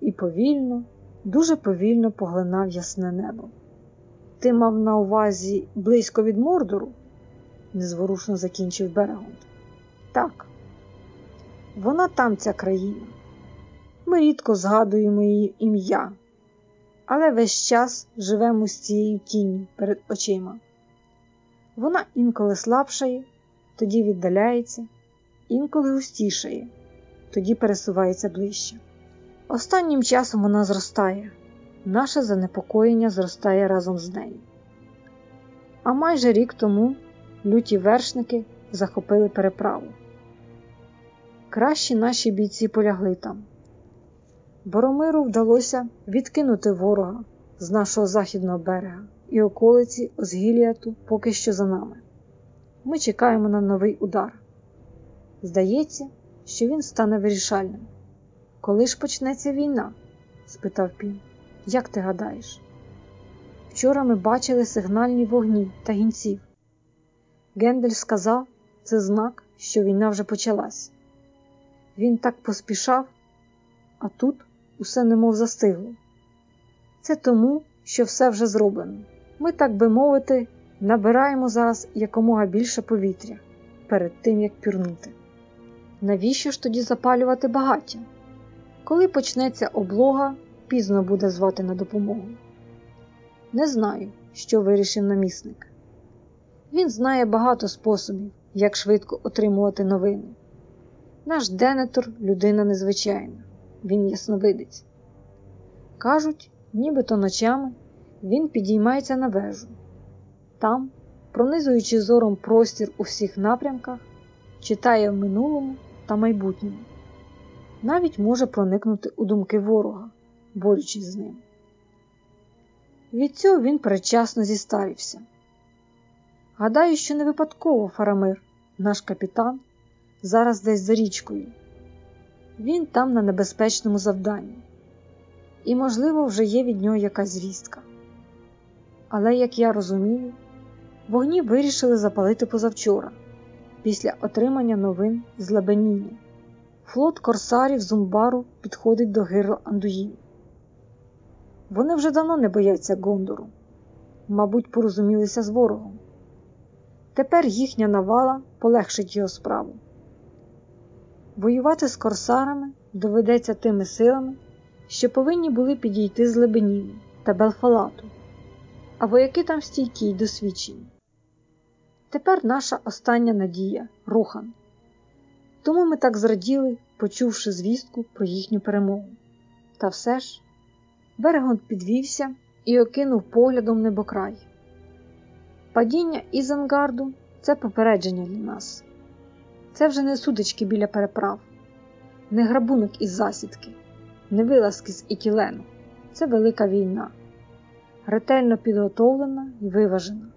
A: і повільно, дуже повільно поглинав ясне небо. Ти мав на увазі близько від Мордору? незворушно закінчив Берегонд. Так, вона там ця країна. Ми рідко згадуємо її ім'я, але весь час живемо з цією тінню перед очима. Вона інколи слабшає, тоді віддаляється, інколи густішає, тоді пересувається ближче. Останнім часом вона зростає, наше занепокоєння зростає разом з нею. А майже рік тому люті вершники захопили переправу. Кращі наші бійці полягли там. Боромиру вдалося відкинути ворога з нашого західного берега і околиці Озгіліату поки що за нами. Ми чекаємо на новий удар. Здається, що він стане вирішальним. Коли ж почнеться війна? спитав Пін. Як ти гадаєш? Вчора ми бачили сигнальні вогні та гінців. Гендель сказав, це знак, що війна вже почалась. Він так поспішав, а тут усе немов застигло. Це тому, що все вже зроблено. Ми, так би мовити, набираємо зараз якомога більше повітря перед тим, як пірнути. Навіщо ж тоді запалювати багаття? Коли почнеться облога, пізно буде звати на допомогу. Не знаю, що вирішив намісник. Він знає багато способів, як швидко отримувати новини. Наш Денетор людина незвичайна, він ясновидець. Кажуть, нібито ночами він підіймається на вежу. Там, пронизуючи зором простір у всіх напрямках, читає в минулому та майбутньому. Навіть може проникнути у думки ворога, борючись з ним. Від цього він передчасно зістарівся. Гадаю, що не випадково Фарамир, наш капітан, зараз десь за річкою. Він там на небезпечному завданні, і, можливо, вже є від нього якась звістка. Але, як я розумію, вогні вирішили запалити позавчора, після отримання новин з Лебеніні. Флот корсарів Зумбару підходить до гирла Андуїн. Вони вже давно не бояться Гондору, мабуть, порозумілися з ворогом. Тепер їхня навала полегшить його справу. Воювати з корсарами доведеться тими силами, що повинні були підійти з Лебеніну та Белфалату, а вояки там стійкі й досвідчені. Тепер наша остання надія Рохан. Тому ми так зраділи, почувши звістку про їхню перемогу. Та все ж Берегон підвівся і окинув поглядом небокрай. Падіння Ізенгарду це попередження для нас. Це вже не судочки біля переправ, не грабунок із засідки, не вилазки з Ітілену. Це велика війна, ретельно підготовлена і виважена.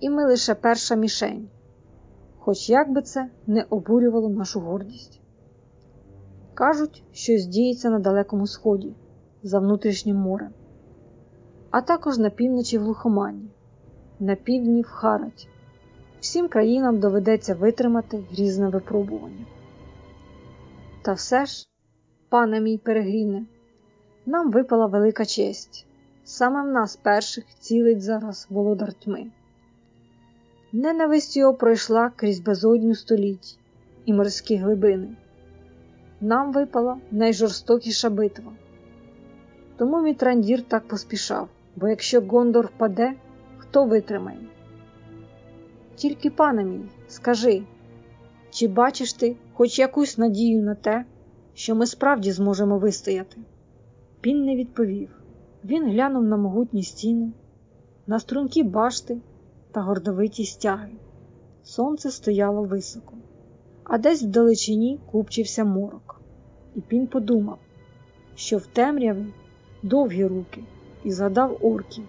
A: І ми лише перша мішень, хоч як би це не обурювало нашу гордість. Кажуть, що здіється на Далекому Сході за внутрішнім морем, а також на півночі в Глухомані, на півдні в Хараті. Всім країнам доведеться витримати грізне випробування. Та все ж, пане мій перегріне, нам випала велика честь. Саме в нас перших цілить зараз володар тьми. Ненависть його пройшла крізь безодню століть і морські глибини. Нам випала найжорстокіша битва. Тому Мітрандір так поспішав, бо якщо Гондор впаде, хто витримає? Тільки, пане мій, скажи, чи бачиш ти хоч якусь надію на те, що ми справді зможемо вистояти? Пін не відповів. Він глянув на могутні стіни, на струнки башти та гордовиті стяги. Сонце стояло високо, а десь вдалечині купчився морок, і Пін подумав, що в темряві довгі руки і згадав орків,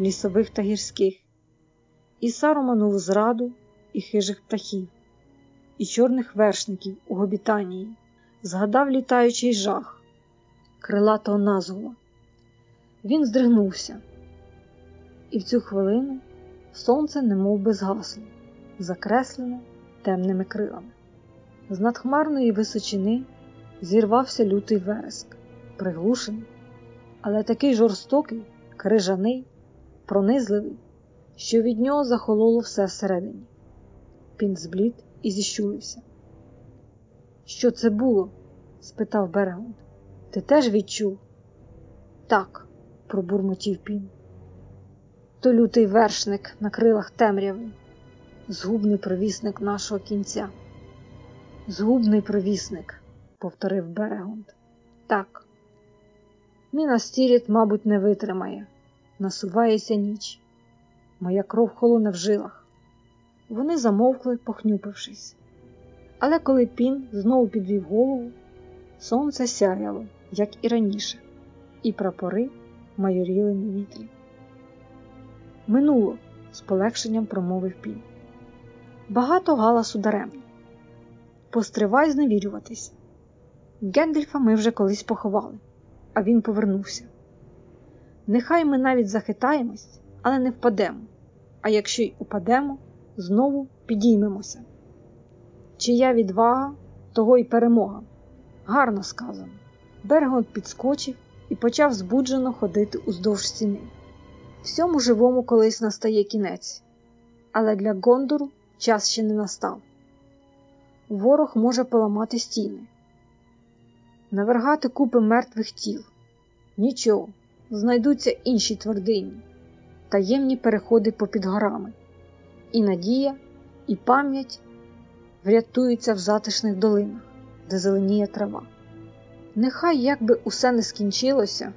A: лісових та гірських, і сароманову зраду і хижих птахів, і чорних вершників у Гобітанії, згадав літаючий жах, крилатого назгула. Він здригнувся, і в цю хвилину сонце немов би згасло, закреслене темними крилами. З надхмарної височини зірвався лютий вереск, приглушений, але такий жорстокий, крижаний, пронизливий, що від нього захололо все всередині. Пін зблід і зіщулився. Що це було? спитав Берегунд. Ти теж відчув? Так, пробурмотів Пін. То лютий вершник на крилах темряви, згубний провісник нашого кінця. Згубний провісник, повторив Берегунд. Так. Мінас Тіріт, мабуть, не витримає. Насувається ніч. Моя кров холоне в жилах. Вони замовкли, похнюпившись. Але коли пін знову підвів голову, сонце сяяло, як і раніше, і прапори майоріли на вітрі. Минуло, з полегшенням промовив пін. Багато галасу даремно. Постривай зневірюватись. Гендельфа ми вже колись поховали, а він повернувся. Нехай ми навіть захитаємось, але не впадемо, а якщо й упадемо, знову підіймемося. Чия відвага, того й перемога. Гарно сказано. Бергон підскочив і почав збуджено ходити уздовж стіни. Всьому живому колись настає кінець, але для Гондору час ще не настав. Ворог може поламати стіни, навергати купи мертвих тіл. Нічого, знайдуться інші твердині, таємні переходи попід горами, і надія, і пам'ять врятуються в затишних долинах, де зеленіє трава. Нехай як би усе не скінчилося,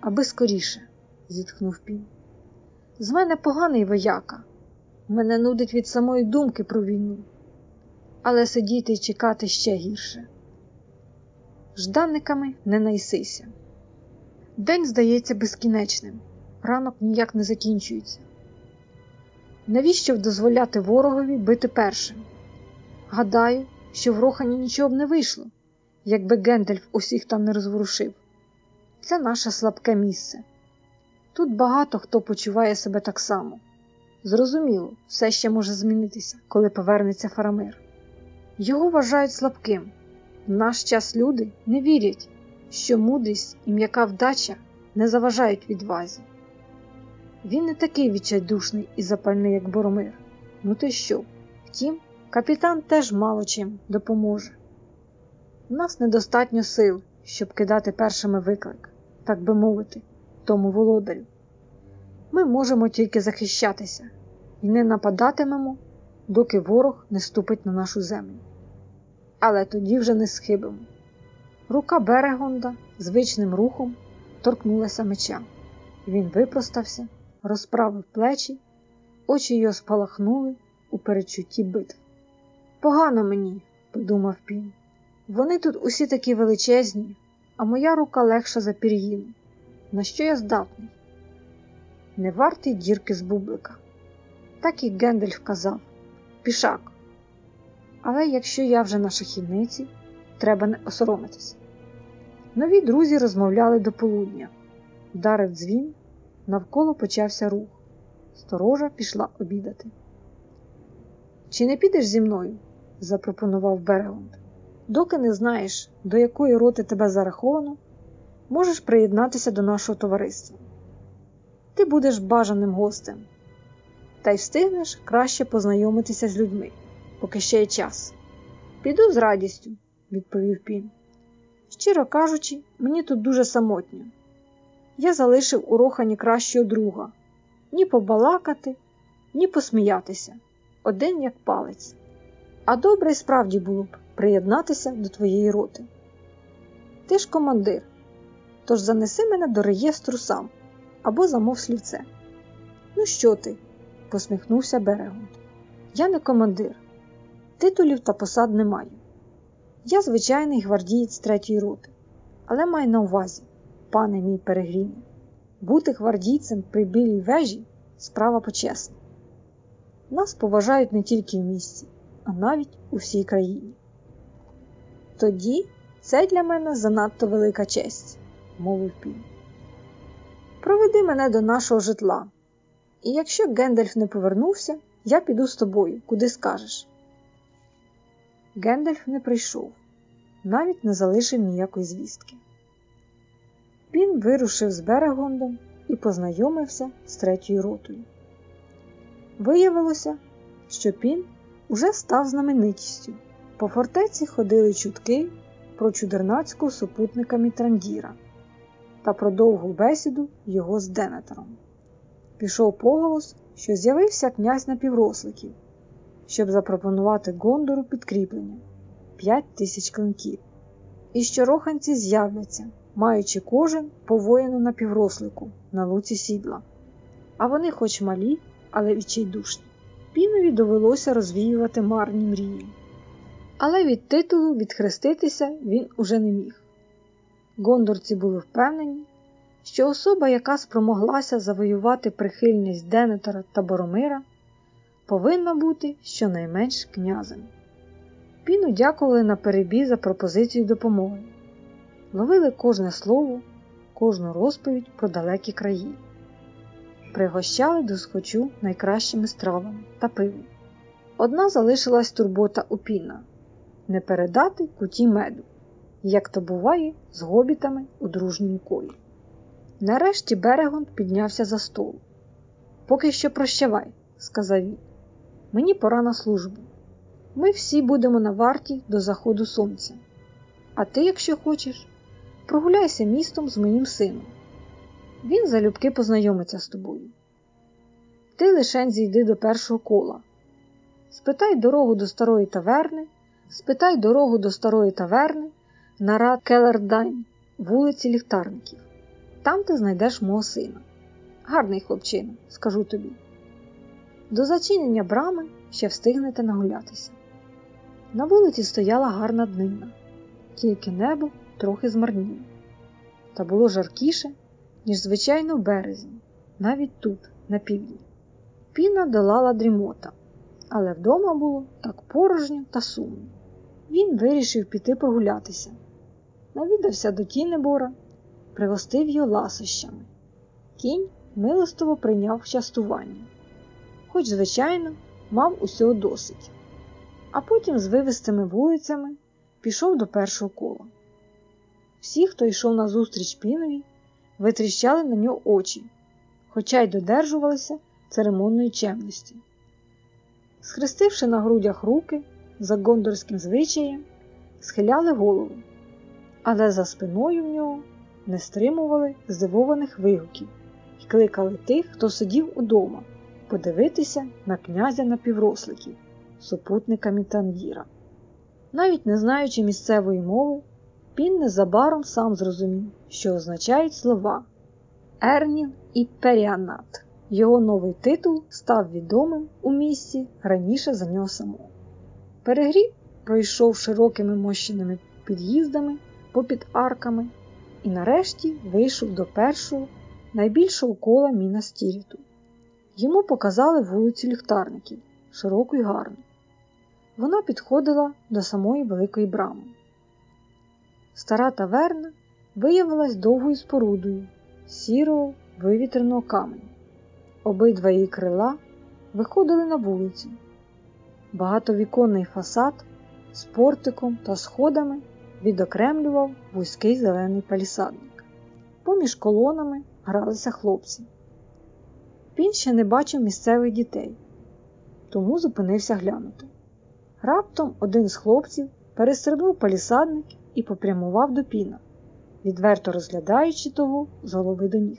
A: аби скоріше, зітхнув пін. З мене поганий вояка, мене нудить від самої думки про війну, але сидіти і чекати ще гірше. Жданниками не найсися. День здається безкінечним, ранок ніяк не закінчується. Навіщо дозволяти ворогові бити першим? Гадаю, що в Рохані нічого б не вийшло, якби Гендальф усіх там не розворушив. Це наше слабке місце. Тут багато хто почуває себе так само. Зрозуміло, все ще може змінитися, коли повернеться Фарамир. Його вважають слабким. В наш час люди не вірять, що мудрість і м'яка вдача не заважають відвазі. Він не такий відчайдушний і запальний, як Боромир. Ну ти що? Втім, капітан теж мало чим допоможе. У нас недостатньо сил, щоб кидати першими виклик, так би мовити, тому володарю. Ми можемо тільки захищатися і не нападатимемо, доки ворог не ступить на нашу землю. Але тоді вже не схибимо. Рука Берегонда звичним рухом торкнулася меча, він випростався, розправив плечі, очі його спалахнули у передчутті битв. Погано мені, подумав Пін. Вони тут усі такі величезні, а моя рука легша за пір'їну. На що я здатний? Не вартий дірки з бублика. Так і Гендельф казав пішак. Але якщо я вже на шахівниці, треба не осоромитися. Нові друзі розмовляли до полудня. Вдарив дзвін, навколо почався рух. Сторожа пішла обідати. Чи не підеш зі мною? запропонував Берегунд. Доки не знаєш, до якої роти тебе зараховано, можеш приєднатися до нашого товариства. Ти будеш бажаним гостем, та й встигнеш краще познайомитися з людьми, поки ще є час. Піду з радістю, відповів Пін. Щиро кажучи, мені тут дуже самотньо. Я залишив у рохані кращого друга ні побалакати, ні посміятися, один як палець. А добре й справді було б приєднатися до твоєї роти. Ти ж командир, тож занеси мене до реєстру сам або замов слівце. Ну, що ти? посміхнувся Берегунд. Я не командир, титулів та посад не маю. Я звичайний гвардієць третьої роти, але маю на увазі, пане мій перегріне, бути гвардійцем при білій вежі справа почесна. Нас поважають не тільки в місті, а навіть у всій країні. Тоді це для мене занадто велика честь, мовив Пін. Проведи мене до нашого житла. І якщо Гендальф не повернувся, я піду з тобою, куди скажеш. Гендальф не прийшов, навіть не залишив ніякої звістки. Він вирушив з Берегондом і познайомився з третьою ротою. Виявилося, що Пін уже став знаменитістю. По фортеці ходили чутки про чудернацького супутника Мітрандіра та про довгу бесіду його з Денетером. Пішов поголос, що з'явився князь напівросликів, щоб запропонувати Гондору підкріплення п'ять тисяч клинків, і що роханці з'являться, маючи кожен по воїну напіврослику на луці сідла. А вони, хоч малі, але відчайдушні. Пінові довелося розвіювати марні мрії. Але від титулу відхреститися він уже не міг. Гондорці були впевнені, що особа, яка спромоглася завоювати прихильність Денетора та Боромира, повинна бути щонайменш князем. Піну дякували на перебій за пропозицію допомоги, ловили кожне слово, кожну розповідь про далекі краї, пригощали до схочу найкращими стравами та пивом. Одна залишилась турбота у Піна не передати куті меду, як то буває з гобітами у дружньому колі. Нарешті Берегон піднявся за стол. Поки що прощавай, сказав він. Мені пора на службу. Ми всі будемо на варті до заходу сонця. А ти, якщо хочеш, прогуляйся містом з моїм сином. Він залюбки познайомиться з тобою. Ти лишень зійди до першого кола. Спитай дорогу до старої таверни, спитай дорогу до старої таверни на рад Келердайн, вулиці Ліхтарників. Там ти знайдеш мого сина. Гарний хлопчина, скажу тобі. До зачинення брами ще встигнете нагулятися. На вулиці стояла гарна днина, тільки небо трохи змарніло. Та було жаркіше, ніж звичайно в березні, навіть тут, на півдні. Піна долала дрімота, але вдома було так порожньо та сумно. Він вирішив піти прогулятися, навідався до Тінебора, пригостив його ласощами. Кінь милостово прийняв частування, хоч, звичайно, мав усього досить, а потім з вивистими вулицями пішов до першого кола. Всі, хто йшов назустріч пінові, витріщали на нього очі, хоча й додержувалися церемонної чемності. Схрестивши на грудях руки за гондорським звичаєм, схиляли голови, але за спиною в нього не стримували здивованих вигуків і кликали тих, хто сидів удома, подивитися на князя напівросликів, супутника Мітандіра. Навіть не знаючи місцевої мови, Пін незабаром сам зрозумів, що означають слова Ернін і Періанат. Його новий титул став відомим у місті раніше за нього самого. Перегріб пройшов широкими мощеними під'їздами попід арками і нарешті вийшов до першого найбільшого кола міна Стіріту. Йому показали вулицю ліхтарників, широку й гарну. Вона підходила до самої великої брами. Стара таверна виявилась довгою спорудою сірого вивітреного каменю. Обидва її крила виходили на вулицю. Багатовіконний фасад з портиком та сходами відокремлював вузький зелений палісадник. Поміж колонами гралися хлопці. Він ще не бачив місцевих дітей, тому зупинився глянути. Раптом один з хлопців перестрибнув палісадник і попрямував до піна, відверто розглядаючи того з голови до ніг.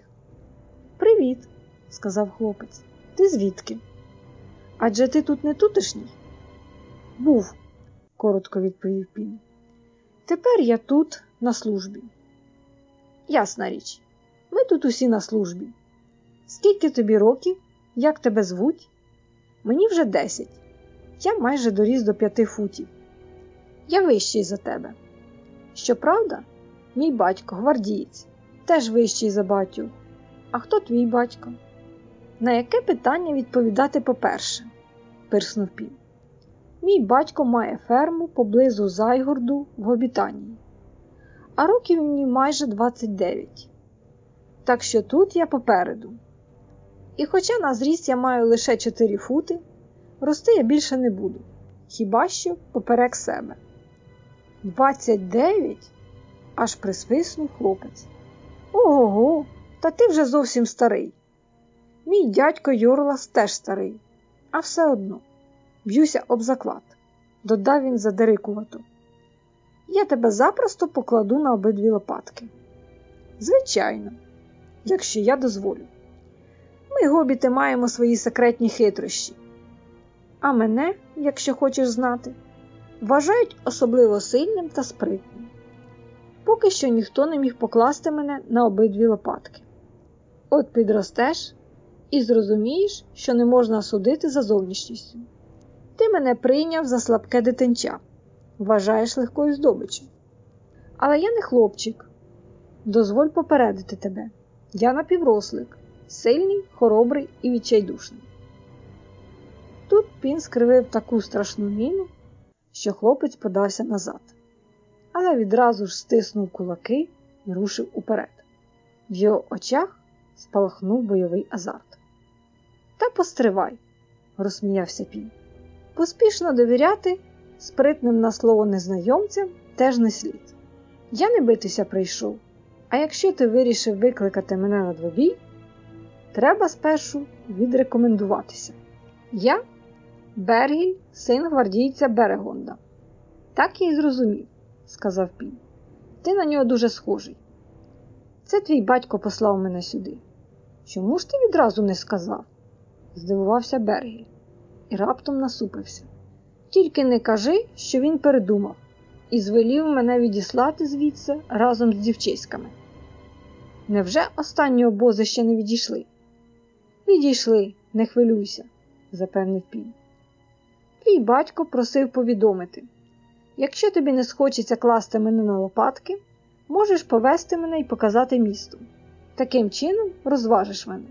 A: Привіт, сказав хлопець. Ти звідки? Адже ти тут не тутешній? Був, коротко відповів пін. Тепер я тут на службі. Ясна річ, ми тут усі на службі. Скільки тобі років? Як тебе звуть? Мені вже десять. Я майже доріс до п'яти футів. Я вищий за тебе. Щоправда, мій батько гвардієць, теж вищий за батю. А хто твій батько? На яке питання відповідати по-перше? пирснув пін. Мій батько має ферму поблизу Зайгорду в Гобітанії, а років мені майже 29. Так що тут я попереду. І хоча на зріст я маю лише 4 фути, рости я більше не буду, хіба що поперек себе. 29? аж присвиснув хлопець. Ого, та ти вже зовсім старий. Мій дядько Йорлас теж старий, а все одно б'юся об заклад, додав він задерикувато. Я тебе запросто покладу на обидві лопатки. Звичайно, якщо я дозволю. Ми, гобіти, маємо свої секретні хитрощі. А мене, якщо хочеш знати, вважають особливо сильним та спритним. Поки що ніхто не міг покласти мене на обидві лопатки. От підростеш і зрозумієш, що не можна судити за зовнішністю. Ти мене прийняв за слабке дитинча, вважаєш легкою здобиччю. Але я не хлопчик. Дозволь попередити тебе. Я напіврослик, сильний, хоробрий і відчайдушний. Тут Пін скривив таку страшну міну, що хлопець подався назад, але відразу ж стиснув кулаки і рушив уперед. В його очах спалахнув бойовий азарт. Та постривай, розсміявся Пін. Поспішно довіряти спритним на слово незнайомцям теж не слід. Я не битися прийшов, а якщо ти вирішив викликати мене на двобій, треба спершу відрекомендуватися. Я Бергіль, син гвардійця Берегонда. Так я й зрозумів, сказав Пін. Ти на нього дуже схожий. Це твій батько послав мене сюди. Чому ж ти відразу не сказав? здивувався Бергіль і раптом насупився. Тільки не кажи, що він передумав, і звелів мене відіслати звідси разом з дівчиськами. Невже останні обози ще не відійшли? Відійшли, не хвилюйся, запевнив Пін. Твій батько просив повідомити якщо тобі не схочеться класти мене на лопатки, можеш повести мене і показати місто. Таким чином розважиш мене.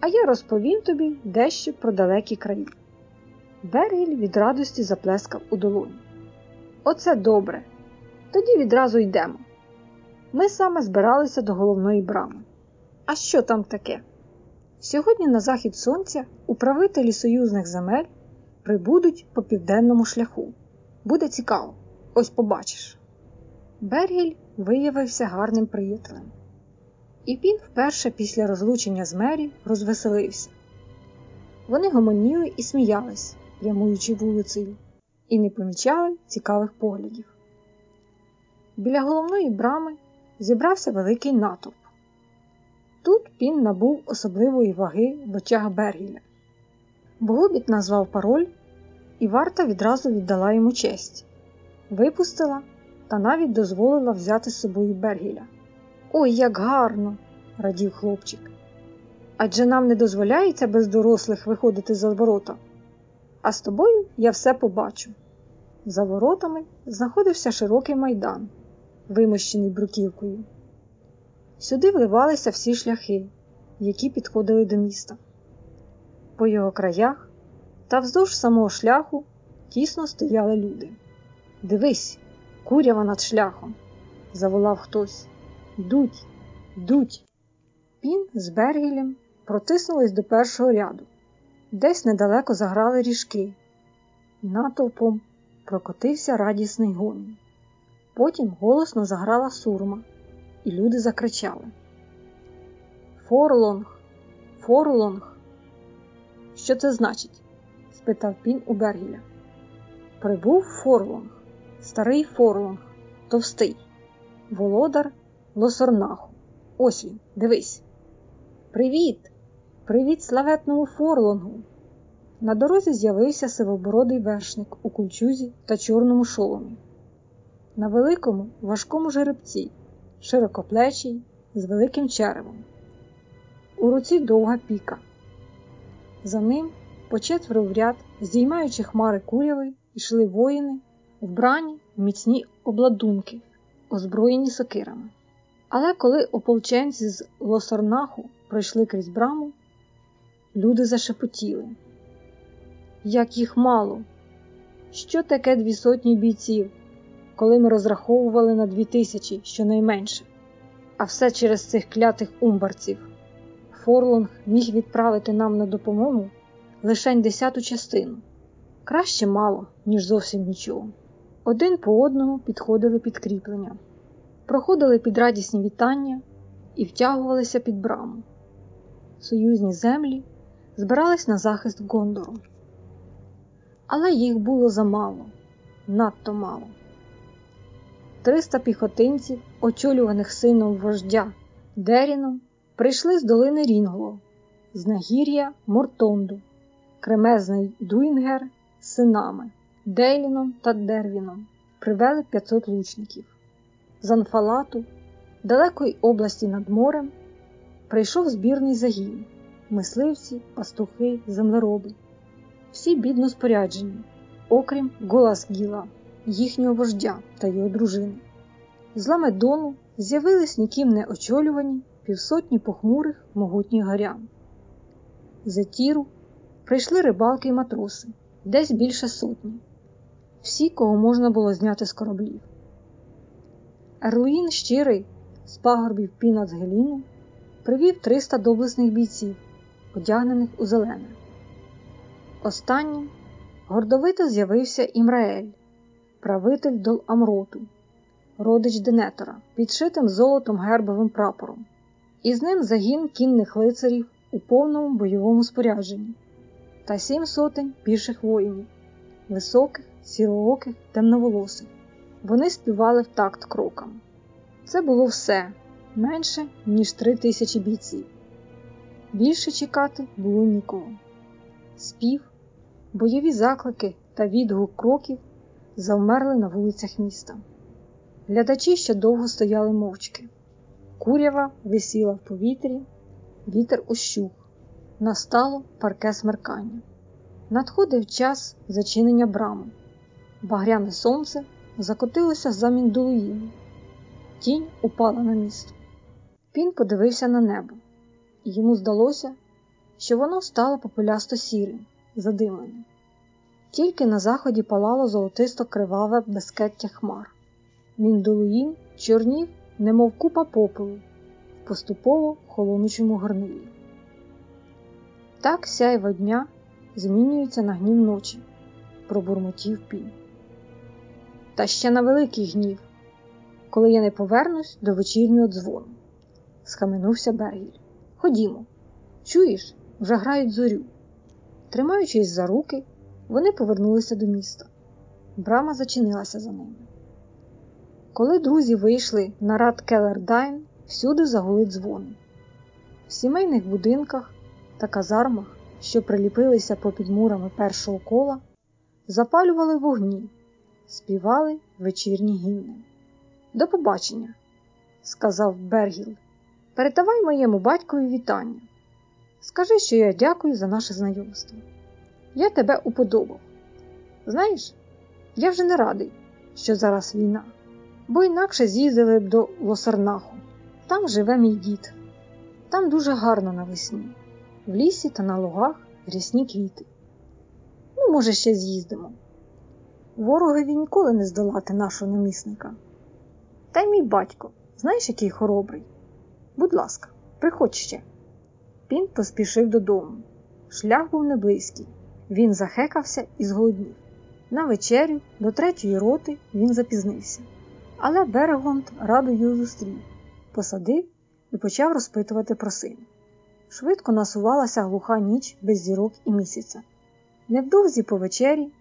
A: А я розповім тобі дещо про далекі краї. Бергіль від радості заплескав у долоні. Оце добре. Тоді відразу йдемо. Ми саме збиралися до головної брами. А що там таке? Сьогодні на захід сонця управителі союзних земель прибудуть по південному шляху. Буде цікаво, ось побачиш. Бергіль виявився гарним приятелем. І він вперше після розлучення з Мері розвеселився. Вони гомоніли і сміялись, прямуючи вулицею, і не помічали цікавих поглядів. Біля головної брами зібрався великий натовп. Тут Пін набув особливої ваги в очах Бергіля. Богобіт назвав пароль, і варта відразу віддала йому честь, випустила та навіть дозволила взяти з собою Бергіля. Ой, як гарно! радів хлопчик. Адже нам не дозволяється без дорослих виходити за ворота. А з тобою я все побачу. За воротами знаходився широкий майдан, вимощений бруківкою. Сюди вливалися всі шляхи, які підходили до міста. По його краях та вздовж самого шляху тісно стояли люди. Дивись, курява над шляхом, заволав хтось. Йдуть, йдуть. Пін з Бергілем протиснулись до першого ряду. Десь недалеко заграли ріжки. Натовпом прокотився радісний гомін. Потім голосно заграла сурма, і люди закричали: Форлонг, Форлонг. Що це значить? спитав Пін у Бергіля. Прибув Форлонг, старий Форлонг, товстий, володар Лосорнаху. Ось він, дивись. Привіт! Привіт, славетному Форлонгу! На дорозі з'явився сивобородий вершник у кульчузі та чорному шоломі. На великому, важкому жеребці, широкоплечий, з великим черевом. У руці довга піка. За ним, по четверо в ряд, здіймаючи хмари куряви, йшли воїни, вбрані в міцні обладунки, озброєні сокирами. Але коли ополченці з Лосорнаху пройшли крізь браму, люди зашепотіли. Як їх мало! Що таке дві сотні бійців, коли ми розраховували на дві тисячі щонайменше? А все через цих клятих умбарців. Форлонг міг відправити нам на допомогу лишень десяту частину. Краще мало, ніж зовсім нічого. Один по одному підходили підкріплення, проходили під радісні вітання і втягувалися під браму. Союзні землі збирались на захист Гондору. Але їх було замало, надто мало. Триста піхотинців, очолюваних сином вождя Деріном, прийшли з долини Рінгло, з нагір'я Мортонду, кремезний Дуінгер синами Дейліном та Дервіном привели 500 лучників. З Анфалату, далекої області над морем, прийшов збірний загін, мисливці, пастухи, землероби. Всі бідно споряджені, окрім Голасгіла, їхнього вождя та його дружини. З Ламедону з'явились ніким не очолювані півсотні похмурих могутніх горян. З Етіру прийшли рибалки й матроси, десь більше сотні, всі, кого можна було зняти з кораблів. Ерлуїн щирий з пагорбів Пінат Геліну привів 300 доблесних бійців, одягнених у зелене. Останнім гордовито з'явився Імраель, правитель Дол Амроту, родич Денетора, підшитим золотом гербовим прапором, і з ним загін кінних лицарів у повному бойовому спорядженні та сім сотень піших воїнів, високих, сірооких, темноволосих. Вони співали в такт крокам. Це було все менше, ніж три тисячі бійців. Більше чекати було нікого. Спів, бойові заклики та відгук кроків завмерли на вулицях міста. Глядачі ще довго стояли мовчки. Курява висіла в повітрі, вітер ущух, настало парке смеркання. Надходив час зачинення брами. Багряне сонце закотилося за Міндулуїну. Тінь упала на місто. Він подивився на небо, і йому здалося, що воно стало попелясто сірим, задимленим. Тільки на заході палало золотисто криваве безкеття хмар. Міндулуїн чорнів, немов купа попелу, в поступово холонучому горнилі. Так сяйво дня змінюється на гнів ночі, пробурмотів пінь. Та ще на великий гнів, коли я не повернусь до вечірнього дзвону, схаменувся Бергіль. Ходімо, чуєш, вже грають зорю. Тримаючись за руки, вони повернулися до міста. Брама зачинилася за ними. Коли друзі вийшли на рад Келердайн, всюди загули дзвони. В сімейних будинках та казармах, що приліпилися попід мурами першого кола, запалювали вогні, співали вечірні гімни. До побачення, сказав Бергіл. Передавай моєму батькові вітання. Скажи, що я дякую за наше знайомство. Я тебе уподобав. Знаєш, я вже не радий, що зараз війна, бо інакше з'їздили б до Лосарнаху. Там живе мій дід. Там дуже гарно навесні, в лісі та на лугах рясні квіти. Ну, може, ще з'їздимо. Ворогові ніколи не здолати нашого намісника. Та й мій батько, знаєш, який хоробрий? Будь ласка, приходь ще. Він поспішив додому. Шлях був неблизький. Він захекався і зголоднів. На вечерю до третьої роти він запізнився. Але Берегонд радо його зустрів, посадив і почав розпитувати про сина. Швидко насувалася глуха ніч без зірок і місяця. Невдовзі по вечері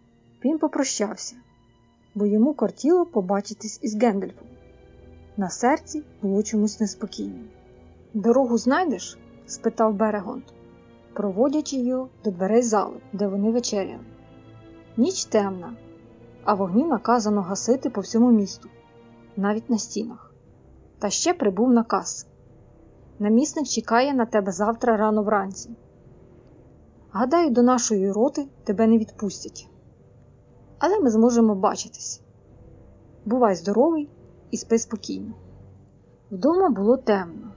A: він попрощався, бо йому кортіло побачитись із Гендельфом. На серці було чомусь неспокійно. Дорогу знайдеш? спитав Берегонд, проводячи його до дверей зали, де вони вечеряли. Ніч темна, а вогні наказано гасити по всьому місту, навіть на стінах. Та ще прибув наказ. Намісник чекає на тебе завтра рано вранці. Гадаю, до нашої роти тебе не відпустять. Але ми зможемо бачитись. Бувай здоровий і спи спокійно. Вдома було темно,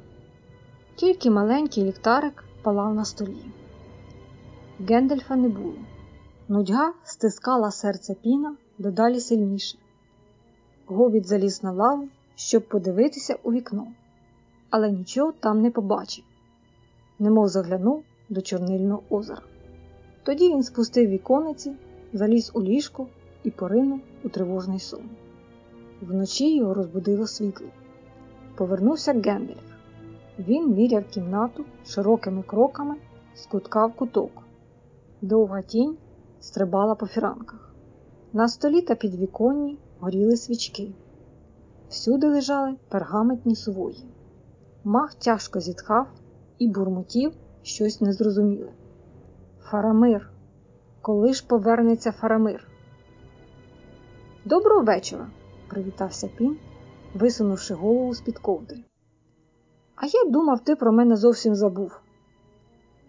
A: тільки маленький ліхтарик палав на столі. Гендельфа не було. Нудьга стискала серце піна дедалі сильніше. Говід заліз на лаву, щоб подивитися у вікно. але нічого там не побачив, немов заглянув до Чорнильного озера. Тоді він спустив вікониці, заліз у ліжко і поринув у тривожний сон. Вночі його розбудило світло. Повернувся Гендельф. Він міряв кімнату широкими кроками з кутка в куток. Довга тінь стрибала по фіранках. На столі та підвіконні горіли свічки. Всюди лежали пергаментні сувої. Мах тяжко зітхав і бурмотів щось незрозуміле. Фарамир, коли ж повернеться Фарамир? Доброго вечора, привітався Пін, висунувши голову з-під ковдри. А я думав, ти про мене зовсім забув.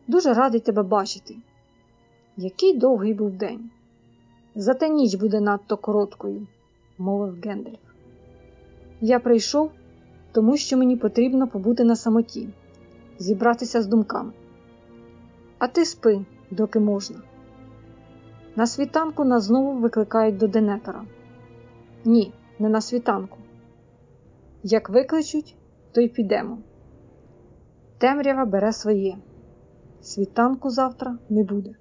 A: Дуже радий тебе бачити. Який довгий був день. Зате ніч буде надто короткою, мовив Гендельф. Я прийшов, тому що мені потрібно побути на самоті, зібратися з думками. А ти спи, доки можна. На світанку нас знову викликають до Денетора. Ні, не на світанку. Як викличуть, то й підемо. Темрява бере своє. Світанку завтра не буде.